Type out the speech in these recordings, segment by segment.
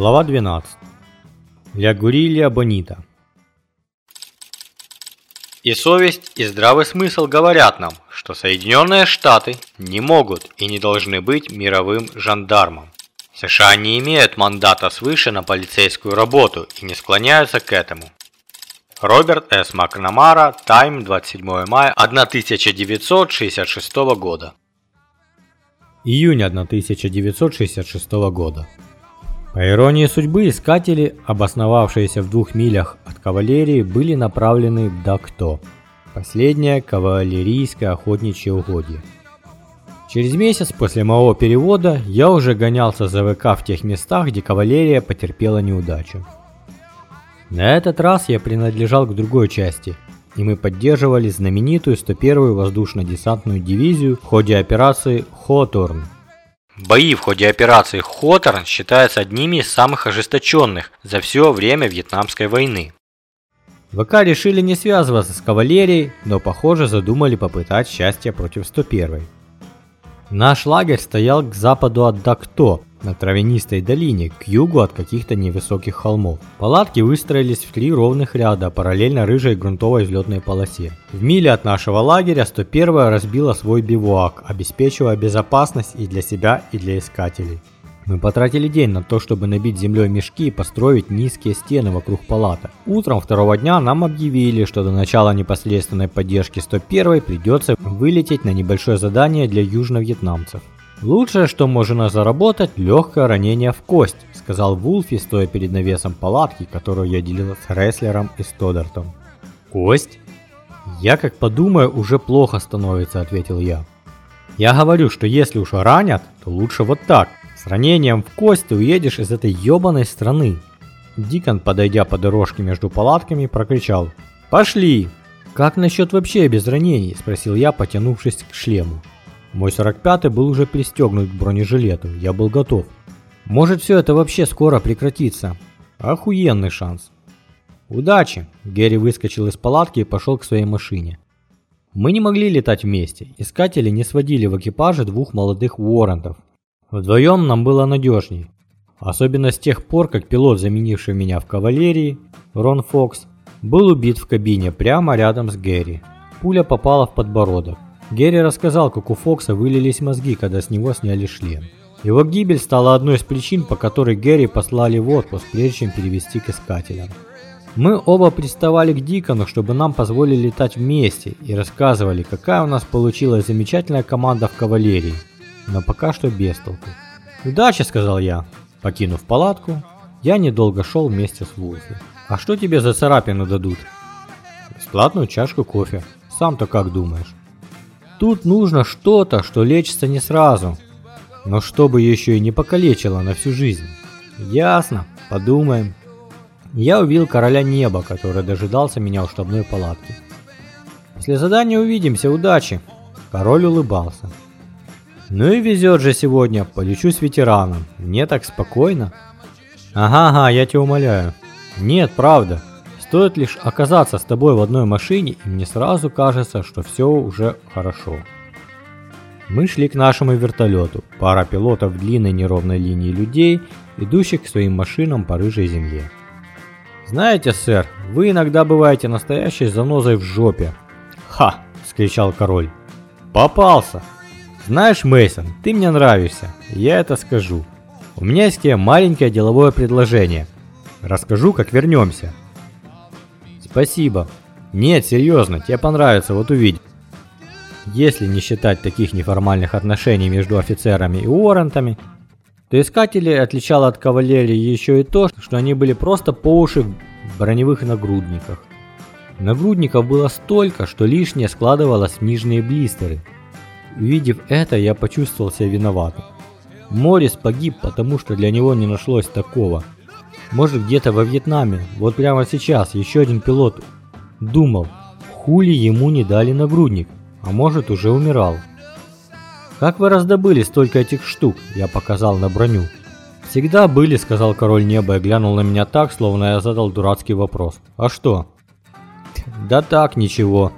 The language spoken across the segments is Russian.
Глава 12. Ля Гурилья Бонита. И совесть, и здравый смысл говорят нам, что Соединенные Штаты не могут и не должны быть мировым жандармом. США не имеют мандата свыше на полицейскую работу и не склоняются к этому. Роберт С. Макнамара, Тайм, 27 мая 1966 года. Июнь 1966 года. По иронии судьбы, искатели, обосновавшиеся в двух милях от кавалерии, были направлены в Дакто, последнее кавалерийское охотничье угодье. Через месяц после моего перевода я уже гонялся за ВК в тех местах, где кавалерия потерпела неудачу. На этот раз я принадлежал к другой части, и мы поддерживали знаменитую 101-ю воздушно-десантную дивизию в ходе операции «Хоторн». Бои в ходе операции «Хоторн» считаются одними из самых ожесточенных за все время Вьетнамской войны. ВК решили не связываться с кавалерией, но похоже задумали попытать счастье против 101-й. Наш лагерь стоял к западу от Дакто, на травянистой долине, к югу от каких-то невысоких холмов. Палатки выстроились в три ровных ряда, параллельно рыжей грунтовой взлетной полосе. В миле от нашего лагеря 101-я разбила свой бивуак, обеспечивая безопасность и для себя, и для искателей. Мы потратили день на то, чтобы набить землей мешки и построить низкие стены вокруг палаток. Утром второго дня нам объявили, что до начала непосредственной поддержки 101 придется вылететь на небольшое задание для южно-вьетнамцев. «Лучшее, что можно заработать, легкое ранение в кость», сказал Вулфи, стоя перед навесом палатки, которую я делил с Рестлером и Стодертом. «Кость?» «Я как подумаю, уже плохо становится», ответил я. «Я говорю, что если уж ранят, то лучше вот так. С ранением в кость ты уедешь из этой ебаной страны». Дикон, подойдя по дорожке между палатками, прокричал «Пошли!» «Как насчет вообще без ранений?» – спросил я, потянувшись к шлему. Мой 45-й был уже пристегнут к бронежилету, я был готов. Может все это вообще скоро прекратится. Охуенный шанс. Удачи! Герри выскочил из палатки и пошел к своей машине. Мы не могли летать вместе. Искатели не сводили в экипаже двух молодых Уоррентов. Вдвоем нам было надежней. Особенно с тех пор, как пилот, заменивший меня в кавалерии, Рон Фокс, был убит в кабине прямо рядом с Герри. Пуля попала в подбородок. Герри рассказал, как у Фокса вылились мозги, когда с него сняли шлем. Его гибель стала одной из причин, по которой Герри послали в отпуск, прежде чем перевести к искателям. Мы оба приставали к Дикону, чтобы нам позволили летать вместе, и рассказывали, какая у нас получилась замечательная команда в кавалерии. Но пока что без толку. «Удачи», — сказал я. Покинув палатку, я недолго шел вместе с Вулфи. «А что тебе за царапину дадут?» «Бесплатную чашку кофе. Сам-то как думаешь?» Тут нужно что-то, что лечится не сразу, но чтобы еще и не покалечило на всю жизнь. Ясно, подумаем. Я увидел короля неба, который дожидался меня у штабной палатки. После задания увидимся, удачи. Король улыбался. Ну и везет же сегодня, полечу с ветераном. Мне так спокойно. Ага-ага, я тебя умоляю. Нет, правда. Стоит лишь оказаться с тобой в одной машине, и мне сразу кажется, что все уже хорошо. Мы шли к нашему вертолету, пара пилотов в длинной неровной линии людей, идущих к своим машинам по рыжей земле. «Знаете, сэр, вы иногда бываете настоящей занозой в жопе». «Ха!» – скричал король. «Попался!» «Знаешь, Мейсон, ты мне нравишься, я это скажу. У меня есть маленькое деловое предложение. Расскажу, как вернемся. Спасибо. Нет, серьезно, тебе понравится, вот увидишь. Если не считать таких неформальных отношений между офицерами и уоррентами, то искатели отличало от кавалерии еще и то, что они были просто по уши в броневых нагрудниках. Нагрудников было столько, что лишнее складывалось в нижние блистеры. Увидев это, я почувствовал себя виноватым. Морис погиб, потому что для него не нашлось такого – может где-то во Вьетнаме, вот прямо сейчас, еще один пилот думал, хули ему не дали нагрудник, а может уже умирал. «Как вы раздобыли столько этих штук?» – я показал на броню. «Всегда были», – сказал король неба и глянул на меня так, словно я задал дурацкий вопрос. «А что?» «Да так, ничего».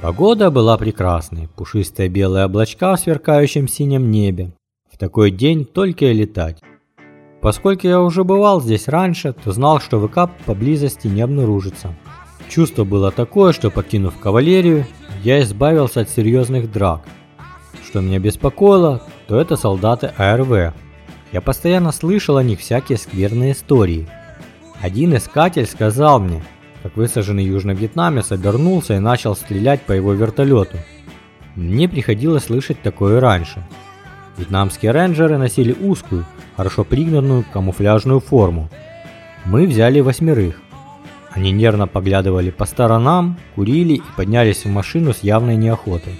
Погода была прекрасной, пушистые белые облачка в сверкающем синем небе. В такой день только и летать. Поскольку я уже бывал здесь раньше, то знал, что ВК поблизости не обнаружится. Чувство было такое, что покинув кавалерию, я избавился от серьезных драк. Что меня беспокоило, то это солдаты АРВ. Я постоянно слышал о них всякие скверные истории. Один искатель сказал мне, как высаженный южно-вьетнамец обернулся и начал стрелять по его вертолету. Мне приходилось слышать такое раньше. Вьетнамские рейнджеры носили узкую, хорошо пригнанную камуфляжную форму. Мы взяли восьмерых. Они нервно поглядывали по сторонам, курили и поднялись в машину с явной неохотой.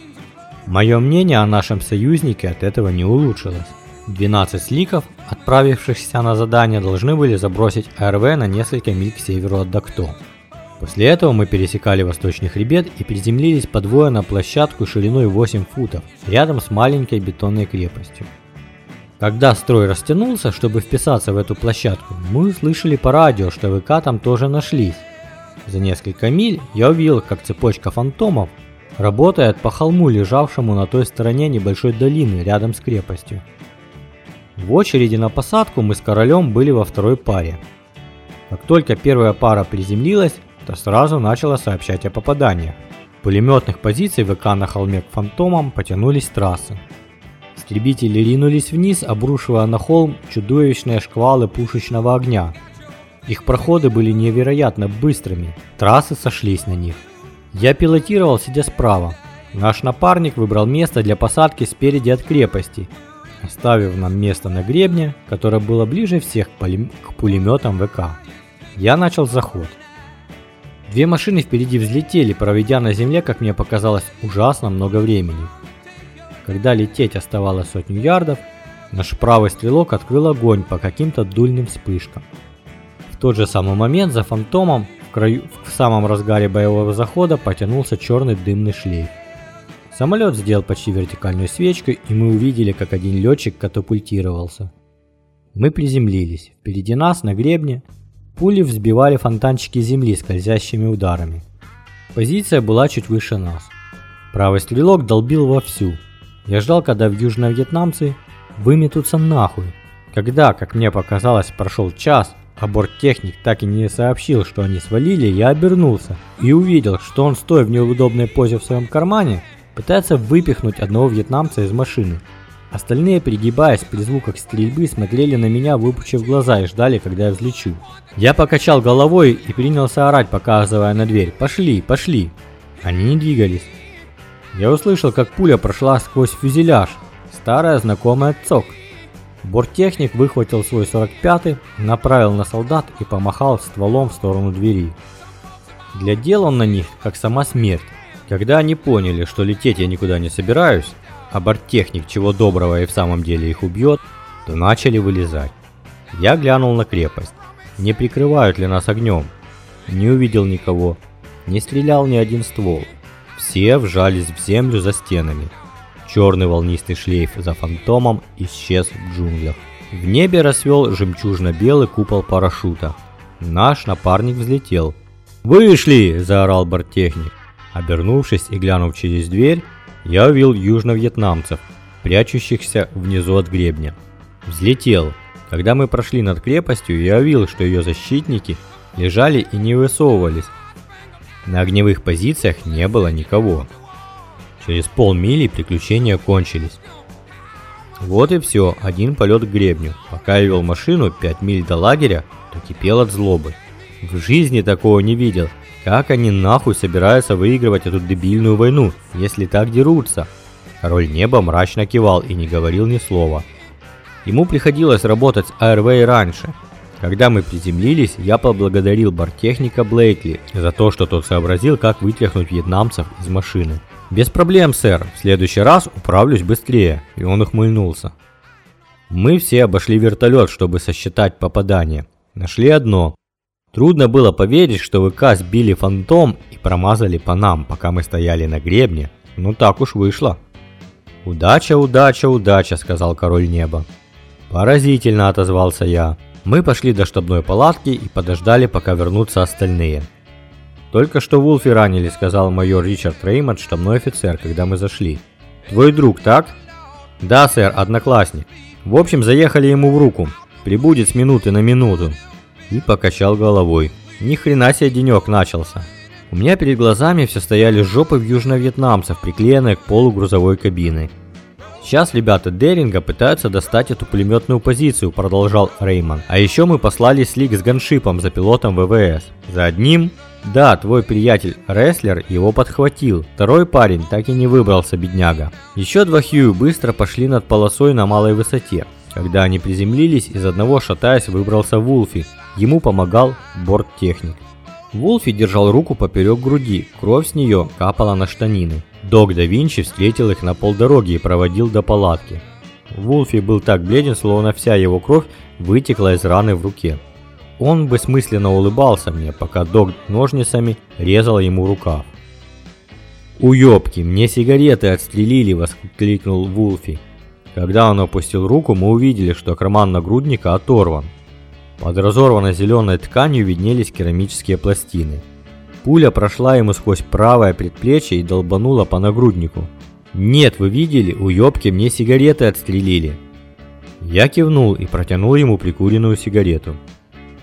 Мое мнение о нашем союзнике от этого не улучшилось. 12 сликов, отправившихся на задание, должны были забросить АРВ на несколько миль к северу от Дакто. После этого мы пересекали восточный хребет и приземлились по двое на площадку шириной 8 футов, рядом с маленькой бетонной крепостью. Когда строй растянулся, чтобы вписаться в эту площадку, мы услышали по радио, что ВК там тоже нашлись. За несколько миль я увидел, как цепочка фантомов работает по холму, лежавшему на той стороне небольшой долины рядом с крепостью. В очереди на посадку мы с королем были во второй паре. Как только первая пара приземлилась, то сразу начала сообщать о попаданиях. Пулеметных позиций ВК на холме к фантомам потянулись трассы. Истребители ринулись вниз, обрушивая на холм чудовищные шквалы пушечного огня. Их проходы были невероятно быстрыми, трассы сошлись на них. Я пилотировал, сидя справа. Наш напарник выбрал место для посадки спереди от крепости, оставив нам место на гребне, которое было ближе всех к пулеметам ВК. Я начал заход. Две машины впереди взлетели, проведя на земле, как мне показалось, ужасно много времени. Когда лететь оставалось сотню ярдов, наш правый стрелок открыл огонь по каким-то дульным вспышкам. В тот же самый момент за фантомом в, краю, в самом разгаре боевого захода потянулся черный дымный шлейф. Самолет сделал почти вертикальную свечку, и мы увидели, как один летчик катапультировался. Мы приземлились. Впереди нас на гребне Пули взбивали фонтанчики земли скользящими ударами. Позиция была чуть выше нас. Правый стрелок долбил вовсю. Я ждал, когда в южно-вьетнамцы выметутся нахуй. Когда, как мне показалось, прошел час, а борттехник так и не сообщил, что они свалили, я обернулся и увидел, что он, стоя в неудобной позе в своем кармане, пытается выпихнуть одного вьетнамца из машины. Остальные, пригибаясь при звуках стрельбы, смотрели на меня, выпучив глаза и ждали, когда я взлечу. Я покачал головой и принялся орать, показывая на дверь. «Пошли, пошли!» Они не двигались. Я услышал, как пуля прошла сквозь фюзеляж. Старая знакомая цок. Борттехник выхватил свой 45-й, направил на солдат и помахал стволом в сторону двери. Глядел он на них, как сама смерть. Когда они поняли, что лететь я никуда не собираюсь, а борттехник чего доброго и в самом деле их убьет, то начали вылезать. Я глянул на крепость. Не прикрывают ли нас огнем? Не увидел никого. Не стрелял ни один ствол. Все вжались в землю за стенами. Черный волнистый шлейф за фантомом исчез в джунглях. В небе расцвел жемчужно-белый купол парашюта. Наш напарник взлетел. «Вышли!» – заорал борттехник. Обернувшись и глянув через дверь, я увидел южно-вьетнамцев, прячущихся внизу от гребня. Взлетел. Когда мы прошли над крепостью, я увидел, что ее защитники лежали и не высовывались. На огневых позициях не было никого. Через полмили приключения кончились. Вот и все, один полет к гребню. Пока я вел машину 5 миль до лагеря, то кипел от злобы. В жизни такого не видел. Как они нахуй собираются выигрывать эту дебильную войну, если так дерутся? Король неба мрачно кивал и не говорил ни слова. Ему приходилось работать с АРВ раньше. Когда мы приземлились, я поблагодарил борттехника Блейкли за то, что тот сообразил, как вытряхнуть вьетнамцев из машины. «Без проблем, сэр. В следующий раз управлюсь быстрее», и он ухмыльнулся. Мы все обошли вертолет, чтобы сосчитать попадания. Нашли одно, Трудно было поверить, что ВК сбили фантом и промазали по нам, пока мы стояли на гребне. Ну так уж вышло. «Удача, удача, удача», — сказал король неба. «Поразительно», — отозвался я. Мы пошли до штабной палатки и подождали, пока вернутся остальные. «Только что Вулфи ранили», — сказал майор Ричард Реймонд, штабной офицер, когда мы зашли. «Твой друг, так?» «Да, сэр, одноклассник. В общем, заехали ему в руку. прибудет с минуты на минуту. И покачал головой. Ни хрена себе денек начался. У меня перед глазами все стояли жопы в южно-вьетнамцев, приклеенные к полу грузовой кабины. Сейчас ребята Деринга пытаются достать эту пулеметную позицию, продолжал Реймон. А еще мы послали слик с ганшипом за пилотом ВВС. За одним да, твой приятель Рестлер его подхватил. Второй парень так и не выбрался, бедняга. Еще два Хью быстро пошли над полосой на малой высоте. Когда они приземлились, из одного шатаясь выбрался Вулфи. Ему помогал борттехник. Вулфи держал руку поперек груди, кровь с нее капала на штанины. Дог да Винчи встретил их на полдороги и проводил до палатки. Вулфи был так бледен, словно вся его кровь вытекла из раны в руке. Он бессмысленно улыбался мне, пока Дог ножницами резал ему рукав. «Уёбки, мне сигареты отстрелили!» – воскликнул Вулфи. Когда он опустил руку, мы увидели, что карман нагрудника оторван. Под разорванной зеленой тканью виднелись керамические пластины. Пуля прошла ему сквозь правое предплечье и долбанула по нагруднику. «Нет, вы видели? Уёбки, мне сигареты отстрелили!» Я кивнул и протянул ему прикуренную сигарету.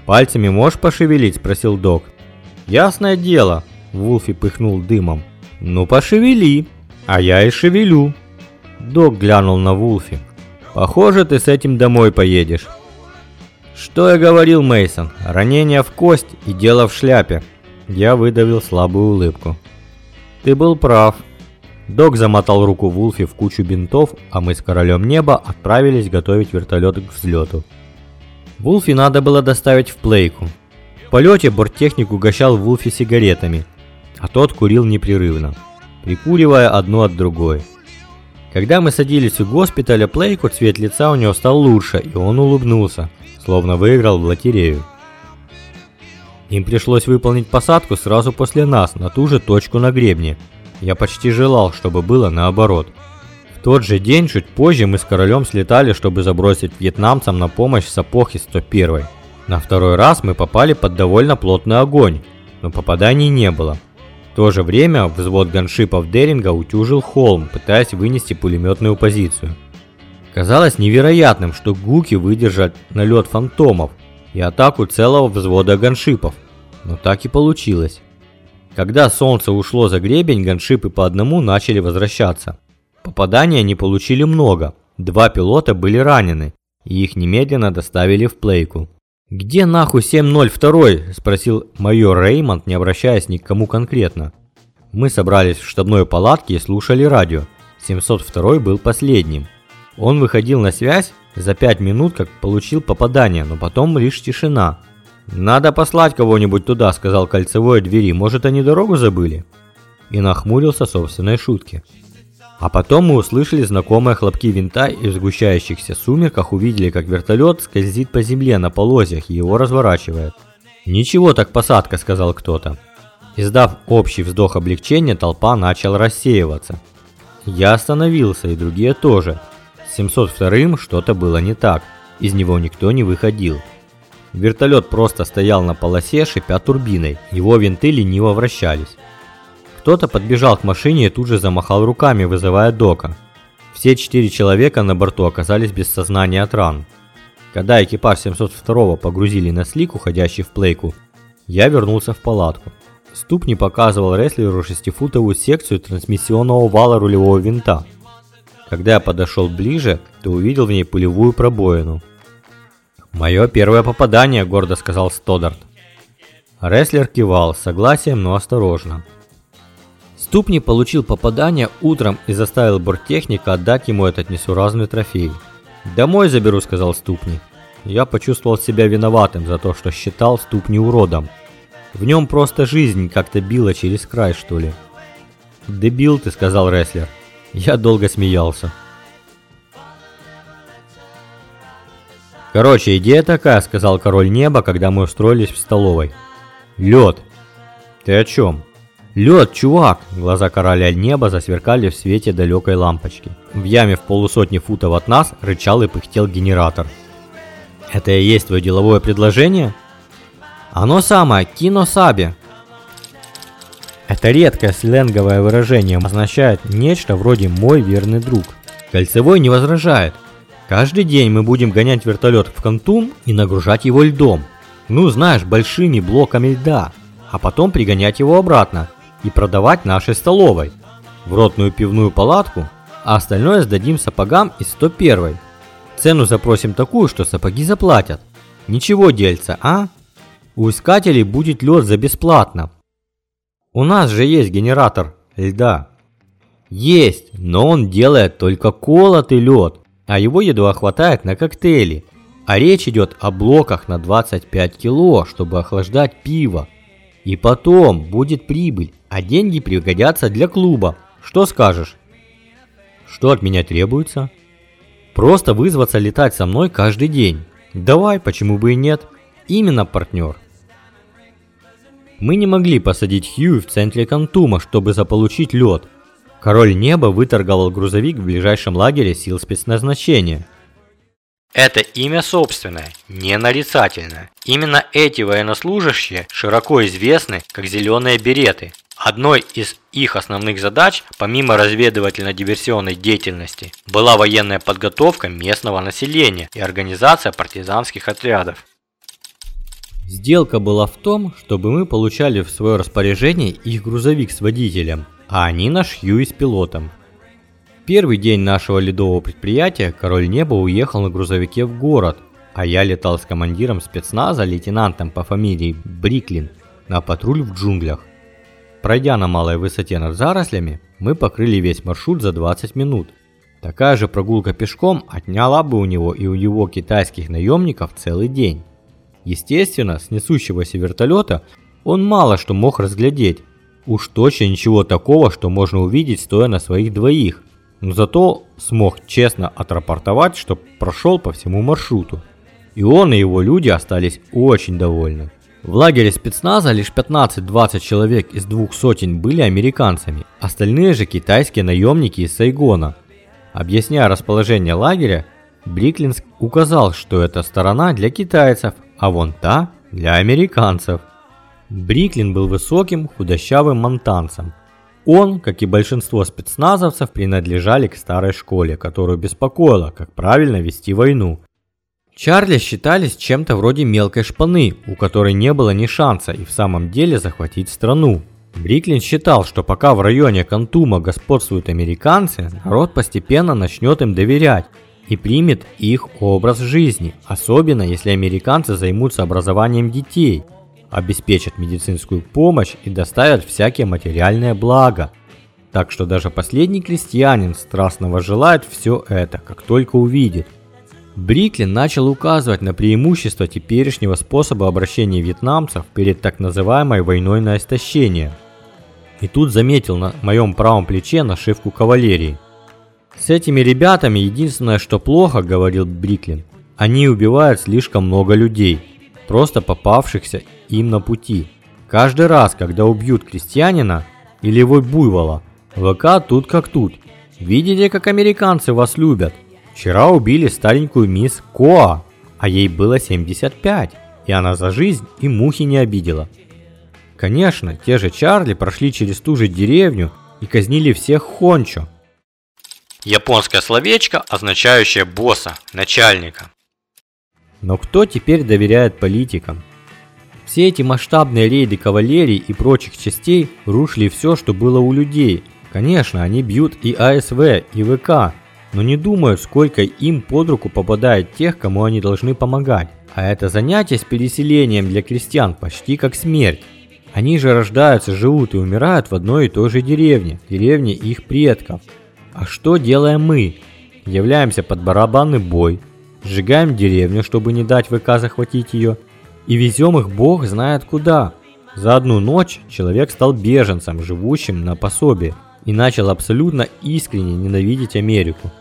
«Пальцами можешь пошевелить?» – спросил док. «Ясное дело», – Вулфи пыхнул дымом. «Ну пошевели, а я и шевелю». Док глянул на Вулфи. «Похоже, ты с этим домой поедешь». «Что я говорил, Мейсон? Ранение в кость и дело в шляпе». Я выдавил слабую улыбку. «Ты был прав». Док замотал руку Вулфи в кучу бинтов, а мы с Королем Неба отправились готовить вертолет к взлету. Вулфи надо было доставить в плейку. В полете борттехник угощал Вулфи сигаретами, а тот курил непрерывно, прикуривая одну от другой. Когда мы садились у госпиталя Плейку, цвет лица у него стал лучше, и он улыбнулся, словно выиграл в лотерею. Им пришлось выполнить посадку сразу после нас, на ту же точку на гребне. Я почти желал, чтобы было наоборот тот же день, чуть позже, мы с королем слетали, чтобы забросить вьетнамцам на помощь сапог из 101. На второй раз мы попали под довольно плотный огонь, но попаданий не было. В то же время взвод ганшипов Деринга утюжил холм, пытаясь вынести пулеметную позицию. Казалось невероятным, что гуки выдержат налет фантомов и атаку целого взвода ганшипов, но так и получилось. Когда солнце ушло за гребень, ганшипы по одному начали возвращаться. Попадания они получили много. Два пилота были ранены, и их немедленно доставили в плейку. «Где нахуй 702?» – спросил майор Реймонд, не обращаясь ни к кому конкретно. Мы собрались в штабной палатке и слушали радио. 702 был последним. Он выходил на связь за 5 минут, как получил попадание, но потом лишь тишина. «Надо послать кого-нибудь туда», – сказал кольцевой двери. «Может, они дорогу забыли?» И нахмурился собственной шутки. А потом мы услышали знакомые хлопки винта и в сгущающихся сумерках увидели, как вертолет скользит по земле на полозьях и его разворачивает. «Ничего так посадка», — сказал кто-то. Издав общий вздох облегчения, толпа начала рассеиваться. Я остановился, и другие тоже. С 702-м что-то было не так. Из него никто не выходил. Вертолет просто стоял на полосе, шипя турбиной. Его винты лениво вращались. Кто-то подбежал к машине и тут же замахал руками, вызывая Дока. Все четыре человека на борту оказались без сознания от ран. Когда экипаж 702 погрузили на слик, уходящий в плейку, я вернулся в палатку. Ступ не показывал рестлеру шестифутовую секцию трансмиссионного вала рулевого винта. Когда я подошел ближе, то увидел в ней пулевую пробоину. «Мое первое попадание», – гордо сказал Стодарт. Рестлер кивал, согласием, но осторожно. Ступни получил попадание утром и заставил борттехника отдать ему этот несуразный трофей. «Домой заберу», — сказал Ступни. Я почувствовал себя виноватым за то, что считал Ступни уродом. В нем просто жизнь как-то била через край, что ли. «Дебил ты», — сказал рестлер. Я долго смеялся. «Короче, идея такая», — сказал король неба, когда мы устроились в столовой. «Лед». «Ты о чем?» «Лед, чувак!» Глаза короля неба засверкали в свете далекой лампочки. В яме в полусотни футов от нас рычал и пыхтел генератор. «Это и есть твое деловое предложение?» «Оно самое, киносаби!» Это редкое сленговое выражение означает нечто вроде «мой верный друг». Кольцевой не возражает. Каждый день мы будем гонять вертолет в Кантум и нагружать его льдом. Ну, знаешь, большими блоками льда. А потом пригонять его обратно и продавать нашей столовой. В ротную пивную палатку, а остальное сдадим сапогам из 101. Цену запросим такую, что сапоги заплатят. Ничего дельца, а? У искателей будет лед за бесплатно. У нас же есть генератор льда. Есть, но он делает только колотый лед, а его едва хватает на коктейли. А речь идет о блоках на 25 кило, чтобы охлаждать пиво. И потом будет прибыль, а деньги пригодятся для клуба. Что скажешь? Что от меня требуется? Просто вызваться летать со мной каждый день. Давай, почему бы и нет? Именно партнер. Мы не могли посадить Хью в центре Кантума, чтобы заполучить лед. Король неба выторговал грузовик в ближайшем лагере сил спецназначения. Это имя собственное, не нарицательное. Именно эти военнослужащие широко известны как «зеленые береты». Одной из их основных задач, помимо разведывательно-диверсионной деятельности, была военная подготовка местного населения и организация партизанских отрядов. Сделка была в том, чтобы мы получали в свое распоряжение их грузовик с водителем, а они наш Хьюи с пилотом. Первый день нашего ледового предприятия Король Неба уехал на грузовике в город, а я летал с командиром спецназа, лейтенантом по фамилии Бриклин, на патруль в джунглях. Пройдя на малой высоте над зарослями, мы покрыли весь маршрут за 20 минут. Такая же прогулка пешком отняла бы у него и у его китайских наемников целый день. Естественно, с несущегося вертолета он мало что мог разглядеть. Уж точно ничего такого, что можно увидеть, стоя на своих двоих. Но зато смог честно отрапортовать, что прошел по всему маршруту. И он и его люди остались очень довольны. В лагере спецназа лишь 15-20 человек из двух сотен были американцами, остальные же китайские наемники из Сайгона. Объясняя расположение лагеря, Бриклинск указал, что эта сторона для китайцев, а вон та для американцев. Бриклин был высоким, худощавым монтанцем. Он, как и большинство спецназовцев, принадлежали к старой школе, которую беспокоило, как правильно вести войну. Чарли считались чем-то вроде мелкой шпаны, у которой не было ни шанса и в самом деле захватить страну. Бриклин считал, что пока в районе Кантума господствуют американцы, народ постепенно начнет им доверять и примет их образ жизни, особенно если американцы займутся образованием детей, обеспечат медицинскую помощь и доставят всякие материальные блага. Так что даже последний крестьянин страстно желает все это, как только увидит. Бриклин начал указывать на преимущество теперешнего способа обращения вьетнамцев перед так называемой войной на истощение. И тут заметил на моем правом плече нашивку кавалерии. С этими ребятами единственное, что плохо, говорил Бриклин, они убивают слишком много людей, просто попавшихся им на пути. Каждый раз, когда убьют крестьянина или его буйвола, ВК тут как тут. Видите, как американцы вас любят? Вчера убили старенькую мисс Коа, а ей было 75, и она за жизнь и мухи не обидела. Конечно, те же Чарли прошли через ту же деревню и казнили всех хончо, Японское словечко, означающее босса, начальника. Но кто теперь доверяет политикам? Все эти масштабные рейды кавалерии и прочих частей рушили все, что было у людей. Конечно, они бьют и АСВ, и ВК, но не думают, сколько им под руку попадает тех, кому они должны помогать. А это занятие с переселением для крестьян почти как смерть. Они же рождаются, живут и умирают в одной и той же деревне, деревне их предков. А что делаем мы? Являемся под барабанный бой, сжигаем деревню, чтобы не дать ВК захватить ее, и везем их бог знает куда. За одну ночь человек стал беженцем, живущим на пособие, и начал абсолютно искренне ненавидеть Америку.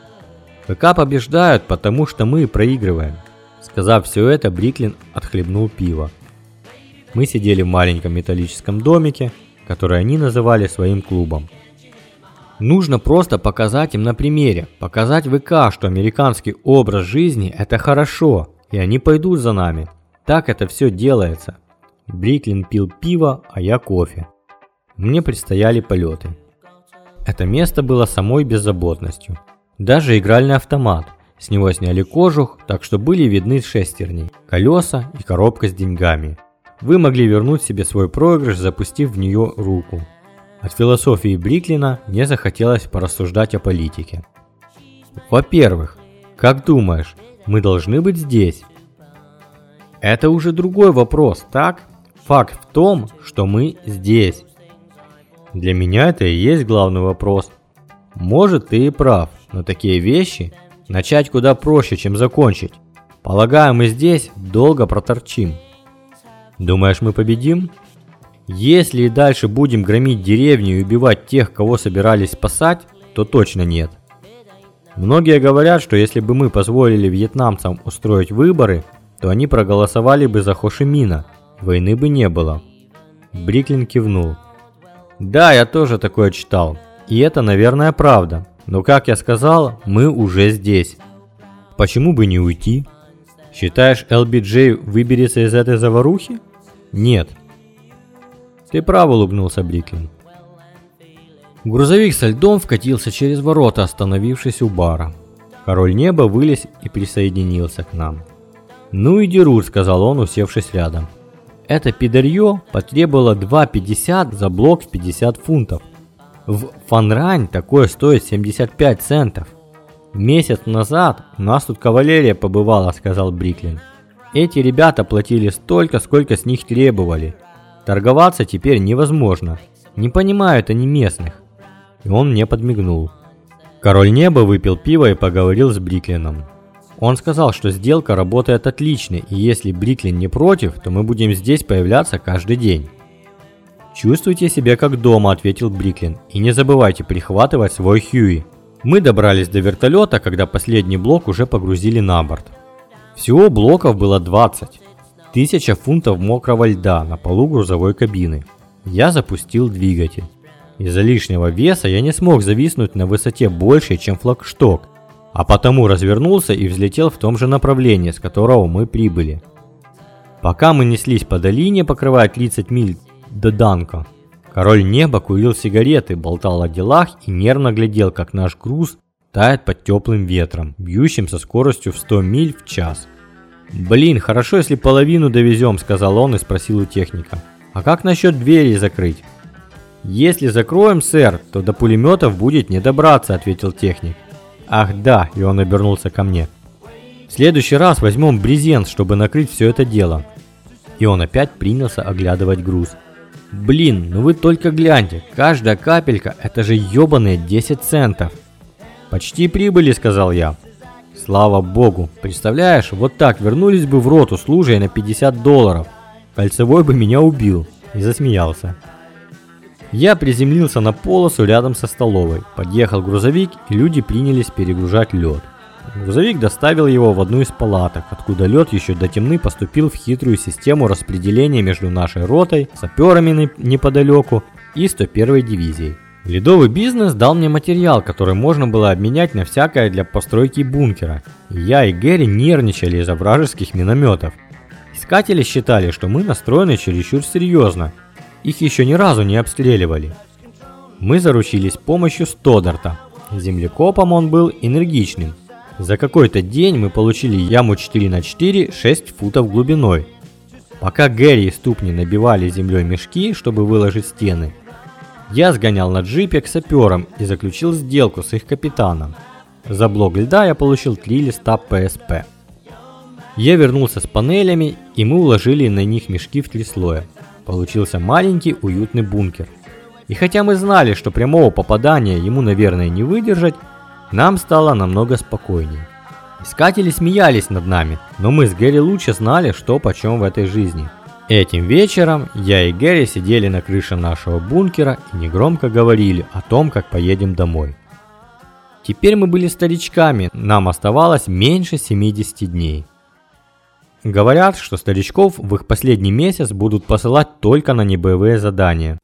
ВК побеждают, потому что мы проигрываем. Сказав все это, Бриклин отхлебнул пиво. Мы сидели в маленьком металлическом домике, который они называли своим клубом. Нужно просто показать им на примере, показать ВК, что американский образ жизни – это хорошо, и они пойдут за нами. Так это все делается. Бриклин пил пиво, а я кофе. Мне предстояли полеты. Это место было самой беззаботностью. Даже игральный автомат. С него сняли кожух, так что были видны шестерни, колеса и коробка с деньгами. Вы могли вернуть себе свой проигрыш, запустив в нее руку. От философии Бриклина мне захотелось порассуждать о политике. Во-первых, как думаешь, мы должны быть здесь? Это уже другой вопрос, так? Факт в том, что мы здесь. Для меня это и есть главный вопрос. Может, ты и прав, но такие вещи начать куда проще, чем закончить. Полагаю, мы здесь долго проторчим. Думаешь, мы победим? Если и дальше будем громить деревню и убивать тех, кого собирались спасать, то точно нет. Многие говорят, что если бы мы позволили вьетнамцам устроить выборы, то они проголосовали бы за Хошимина, войны бы не было. Бриклин кивнул. Да, я тоже такое читал. И это, наверное, правда. Но, как я сказал, мы уже здесь. Почему бы не уйти? Считаешь, LBJ выберется из этой заварухи? Нет. Ты прав, улыбнулся Бриклин. Грузовик со льдом вкатился через ворота, остановившись у бара. Король неба вылез и присоединился к нам. «Ну и дерут», — сказал он, усевшись рядом. Это пидорье потребовало 2,50 за блок в 50 фунтов. В Фанрань такое стоит 75 центов. Месяц назад у нас тут кавалерия побывала, сказал Бриклин. Эти ребята платили столько, сколько с них требовали. Торговаться теперь невозможно. Не понимают они местных. И он мне подмигнул. Король неба выпил пиво и поговорил с Бриклином. Он сказал, что сделка работает отлично, и если Бриклин не против, то мы будем здесь появляться каждый день. «Чувствуйте себя как дома», – ответил Бриклин, – «и не забывайте прихватывать свой Хьюи». Мы добрались до вертолета, когда последний блок уже погрузили на борт. Всего блоков было 20. Тысяча фунтов мокрого льда на полу грузовой кабины. Я запустил двигатель. Из-за лишнего веса я не смог зависнуть на высоте больше, чем флагшток, а потому развернулся и взлетел в том же направлении, с которого мы прибыли. Пока мы неслись по долине, покрывая 30 миль до Данка, король неба курил сигареты, болтал о делах и нервно глядел, как наш груз тает под теплым ветром, бьющим со скоростью в 100 миль в час. «Блин, хорошо, если половину довезем», — сказал он и спросил у техника. «А как насчет двери закрыть?» «Если закроем, сэр, то до пулеметов будет не добраться», — ответил техник. «Ах да», — и он обернулся ко мне. «В следующий раз возьмем брезент, чтобы накрыть все это дело». И он опять принялся оглядывать груз. «Блин, ну вы только гляньте, каждая капелька – это же ебаные 10 центов». «Почти прибыли», — сказал я. Слава богу, представляешь, вот так вернулись бы в роту с на 50 долларов. Кольцевой бы меня убил. И засмеялся. Я приземлился на полосу рядом со столовой. Подъехал грузовик, и люди принялись перегружать лед. Грузовик доставил его в одну из палаток, откуда лед еще до темны поступил в хитрую систему распределения между нашей ротой, саперами неподалеку и 101-й дивизией. Ледовый бизнес дал мне материал, который можно было обменять на всякое для постройки бункера. Я и Гэри нервничали из-за вражеских минометов. Искатели считали, что мы настроены чересчур серьезно. Их еще ни разу не обстреливали. Мы заручились помощью Стодарта. Землекопом он был энергичным. За какой-то день мы получили яму 4 на 4 6 футов глубиной. Пока Гэри и Ступни набивали землей мешки, чтобы выложить стены, я сгонял на джипе к саперам и заключил сделку с их капитаном. За блок льда я получил три листа ПСП. Я вернулся с панелями, и мы уложили на них мешки в три слоя. Получился маленький уютный бункер. И хотя мы знали, что прямого попадания ему, наверное, не выдержать, нам стало намного спокойнее. Искатели смеялись над нами, но мы с Гэри лучше знали, что почем в этой жизни – Этим вечером я и Гэри сидели на крыше нашего бункера и негромко говорили о том, как поедем домой. Теперь мы были старичками, нам оставалось меньше 70 дней. Говорят, что старичков в их последний месяц будут посылать только на небоевые задания.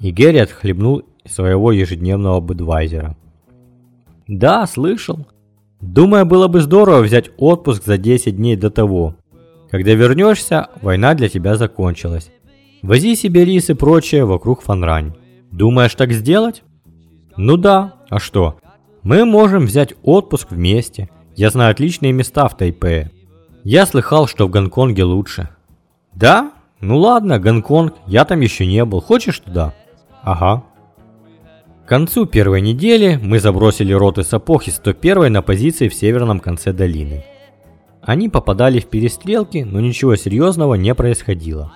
И Гэри отхлебнул своего ежедневного бедвайзера. Да, слышал. Думаю, было бы здорово взять отпуск за 10 дней до того, когда вернешься, война для тебя закончилась. Вози себе рис и прочее вокруг Фанрань. Думаешь так сделать? Ну да, а что? Мы можем взять отпуск вместе. Я знаю отличные места в Тайпе. Я слыхал, что в Гонконге лучше. Да? Ну ладно, Гонконг, я там еще не был. Хочешь туда? Ага. К концу первой недели мы забросили роты сапог из 101 на позиции в северном конце долины. Они попадали в перестрелки, но ничего серьезного не происходило.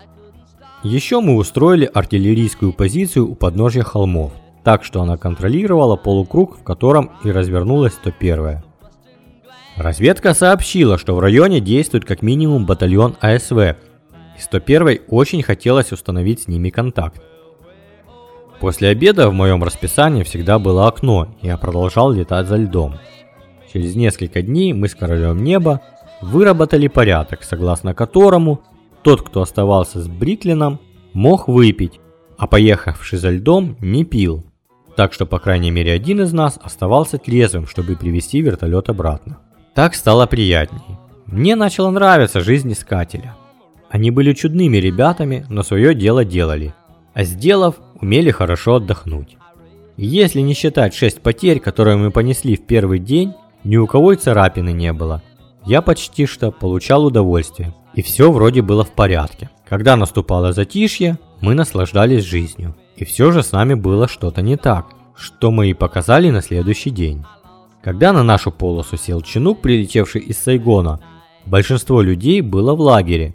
Еще мы устроили артиллерийскую позицию у подножья холмов, так что она контролировала полукруг, в котором и развернулась 101. Разведка сообщила, что в районе действует как минимум батальон АСВ, и 101 очень хотелось установить с ними контакт. После обеда в моем расписании всегда было окно, и я продолжал летать за льдом. Через несколько дней мы с Королем Неба выработали порядок, согласно которому тот, кто оставался с Бриклином, мог выпить, а поехавший за льдом не пил. Так что, по крайней мере, один из нас оставался трезвым, чтобы привести вертолет обратно. Так стало приятней. Мне начала нравиться жизнь искателя. Они были чудными ребятами, но свое дело делали. А сделав, умели хорошо отдохнуть. Если не считать шесть потерь, которые мы понесли в первый день, ни у кого и царапины не было. Я почти что получал удовольствие. И все вроде было в порядке. Когда наступало затишье, мы наслаждались жизнью. И все же с нами было что-то не так, что мы и показали на следующий день. Когда на нашу полосу сел чинук, прилетевший из Сайгона, большинство людей было в лагере.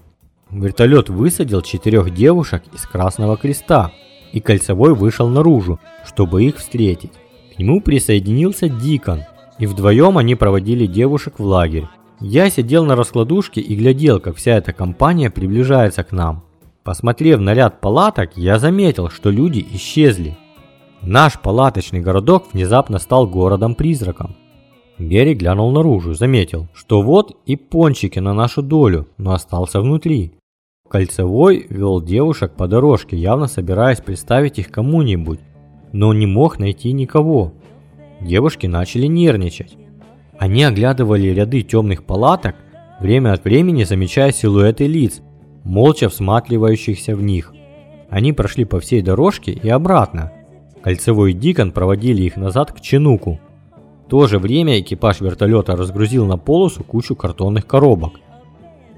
Вертолет высадил четырех девушек из Красного Креста, и Кольцевой вышел наружу, чтобы их встретить. К нему присоединился Дикон, и вдвоем они проводили девушек в лагерь. Я сидел на раскладушке и глядел, как вся эта компания приближается к нам. Посмотрев на ряд палаток, я заметил, что люди исчезли. Наш палаточный городок внезапно стал городом-призраком. Герри глянул наружу, заметил, что вот и пончики на нашу долю, но остался внутри. Кольцевой вел девушек по дорожке, явно собираясь представить их кому-нибудь, но не мог найти никого. Девушки начали нервничать. Они оглядывали ряды темных палаток, время от времени замечая силуэты лиц, молча всматривающихся в них. Они прошли по всей дорожке и обратно. Кольцевой Дикон проводили их назад к Чинуку. В то же время экипаж вертолета разгрузил на полосу кучу картонных коробок.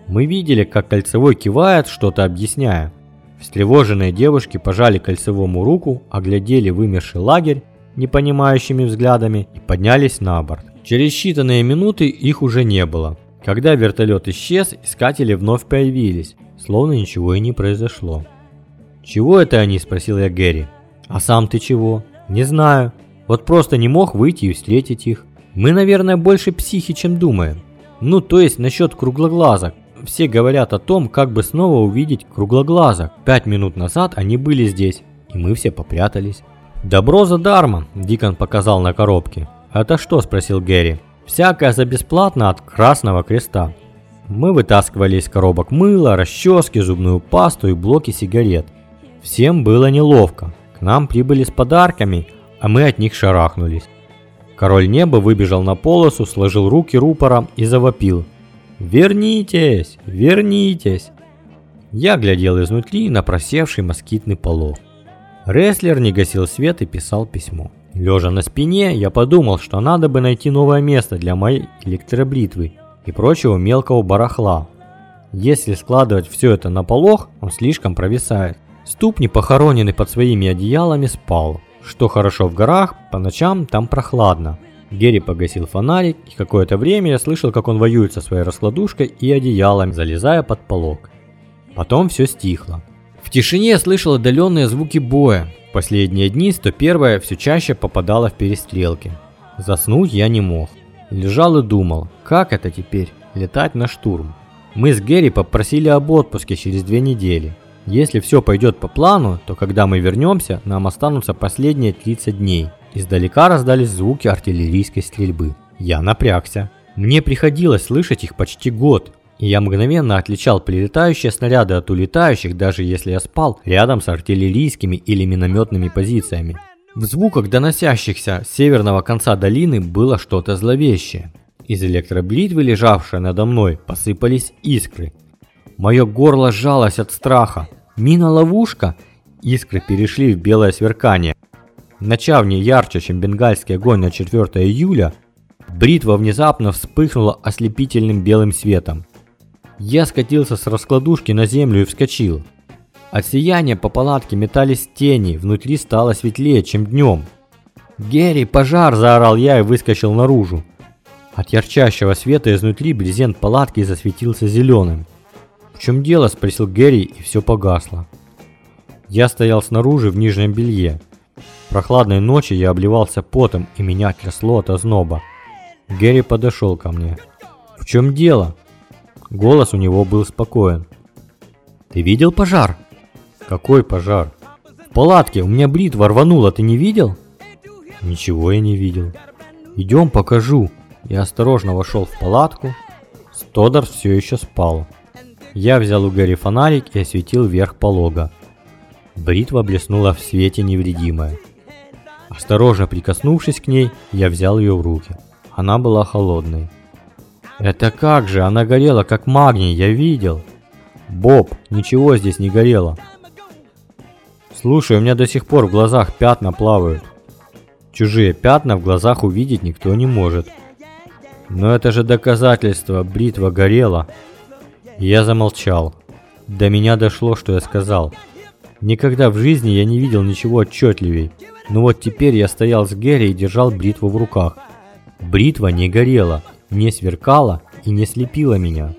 Мы видели, как Кольцевой кивает, что-то объясняя. Встревоженные девушки пожали Кольцевому руку, оглядели вымерший лагерь непонимающими взглядами и поднялись на борт. Через считанные минуты их уже не было. Когда вертолет исчез, искатели вновь появились, словно ничего и не произошло. «Чего это они?» – спросил я Гэри. «А сам ты чего?» «Не знаю. Вот просто не мог выйти и встретить их. Мы, наверное, больше психи, чем думаем. Ну, то есть насчет круглоглазок. Все говорят о том, как бы снова увидеть круглоглазок. Пять минут назад они были здесь, и мы все попрятались. «Добро за дарма», – Дикон показал на коробке. «Это что?» – спросил Гэри. «Всякое за бесплатно от Красного Креста». Мы вытаскивали из коробок мыло, расчески, зубную пасту и блоки сигарет. Всем было неловко. К нам прибыли с подарками, а мы от них шарахнулись. Король неба выбежал на полосу, сложил руки рупором и завопил. «Вернитесь! Вернитесь!» Я глядел изнутри на просевший москитный полог. Рестлер не гасил свет и писал письмо. Лежа на спине, я подумал, что надо бы найти новое место для моей электробритвы и прочего мелкого барахла. Если складывать все это на полох, он слишком провисает. Ступни, похороненный под своими одеялами, спал. Что хорошо в горах, по ночам там прохладно. Герри погасил фонарик, и какое-то время я слышал, как он воюет со своей раскладушкой и одеялом, залезая под полог. Потом все стихло. В тишине я слышал отдаленные звуки боя. В последние дни 101 все чаще попадала в перестрелки. Заснуть я не мог. Лежал и думал, как это теперь, летать на штурм. Мы с Гэри попросили об отпуске через две недели. Если все пойдет по плану, то когда мы вернемся, нам останутся последние 30 дней. Издалека раздались звуки артиллерийской стрельбы. Я напрягся. Мне приходилось слышать их почти год, и я мгновенно отличал прилетающие снаряды от улетающих, даже если я спал рядом с артиллерийскими или минометными позициями. В звуках, доносящихся с северного конца долины, было что-то зловещее. Из электроблитвы, лежавшей надо мной, посыпались искры. Мое горло сжалось от страха. Мина-ловушка? Искры перешли в белое сверкание. Начав не ярче, чем бенгальский огонь на 4 июля, Бритва внезапно вспыхнула ослепительным белым светом. Я скатился с раскладушки на землю и вскочил. От сияния по палатке метались тени, внутри стало светлее, чем днем. «Герри, пожар!» – заорал я и выскочил наружу. От ярчайшего света изнутри брезент палатки засветился зеленым. «В чем дело?» – спросил Герри, и все погасло. Я стоял снаружи в нижнем белье. Прохладной ночью я обливался потом, и меня трясло от озноба. Герри подошел ко мне. «В чем дело?» Голос у него был спокоен. «Ты видел пожар?» «Какой пожар?» «В палатке, у меня бритва рванула, ты не видел?» «Ничего я не видел». «Идем, покажу». Я осторожно вошел в палатку. Стодор все еще спал. Я взял у Гэри фонарик и осветил верх полога. Бритва блеснула в свете невредимая. Осторожно прикоснувшись к ней, я взял ее в руки. Она была холодной. «Это как же? Она горела, как магний, я видел!» «Боб, ничего здесь не горело!» «Слушай, у меня до сих пор в глазах пятна плавают!» «Чужие пятна в глазах увидеть никто не может!» «Но это же доказательство, бритва горела!» Я замолчал. До меня дошло, что я сказал. Никогда в жизни я не видел ничего отчетливей. Но вот теперь я стоял с Гэри и держал бритву в руках. Бритва не горела, не сверкала и не слепила меня.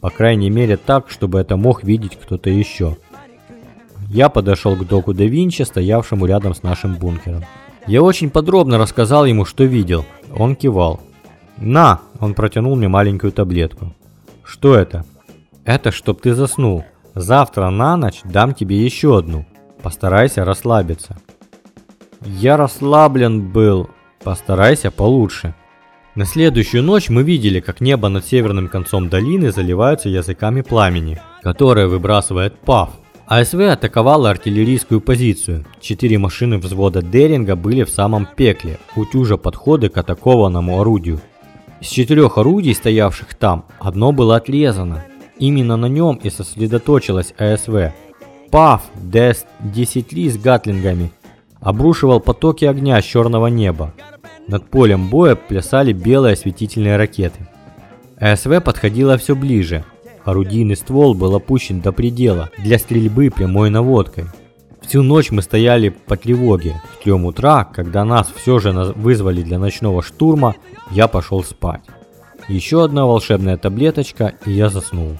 По крайней мере так, чтобы это мог видеть кто-то еще. Я подошел к доку да Винчи, стоявшему рядом с нашим бункером. Я очень подробно рассказал ему, что видел. Он кивал. «На!» – он протянул мне маленькую таблетку. «Что это?» «Это чтоб ты заснул. Завтра на ночь дам тебе еще одну. Постарайся расслабиться». Я расслаблен был. Постарайся получше. На следующую ночь мы видели, как небо над северным концом долины заливаются языками пламени, которые выбрасывает ПАФ. АСВ атаковала артиллерийскую позицию. Четыре машины взвода Деринга были в самом пекле, утюжа подходы к атакованному орудию. Из четырех орудий, стоявших там, одно было отрезано. Именно на нем и сосредоточилась АСВ. ПАФ ДС-10 с гатлингами обрушивал потоки огня с черного неба. Над полем боя плясали белые осветительные ракеты. АСВ подходила все ближе. Орудийный ствол был опущен до предела для стрельбы прямой наводкой. Всю ночь мы стояли по тревоге. В 3 утра, когда нас все же вызвали для ночного штурма, я пошел спать. Еще одна волшебная таблеточка, и я заснул.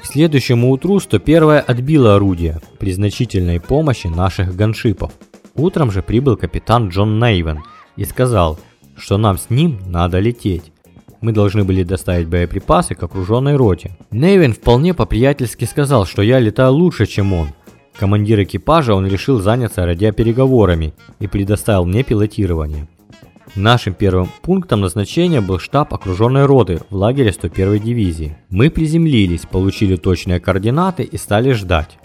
К следующему утру 101 отбило орудие при значительной помощи наших ганшипов. Утром же прибыл капитан Джон Нейвен и сказал, что нам с ним надо лететь. Мы должны были доставить боеприпасы к окруженной роте. Нейвен вполне по-приятельски сказал, что я летаю лучше, чем он. Командир экипажа он решил заняться радиопереговорами и предоставил мне пилотирование. Нашим первым пунктом назначения был штаб окруженной роты в лагере 101 дивизии. Мы приземлились, получили точные координаты и стали ждать.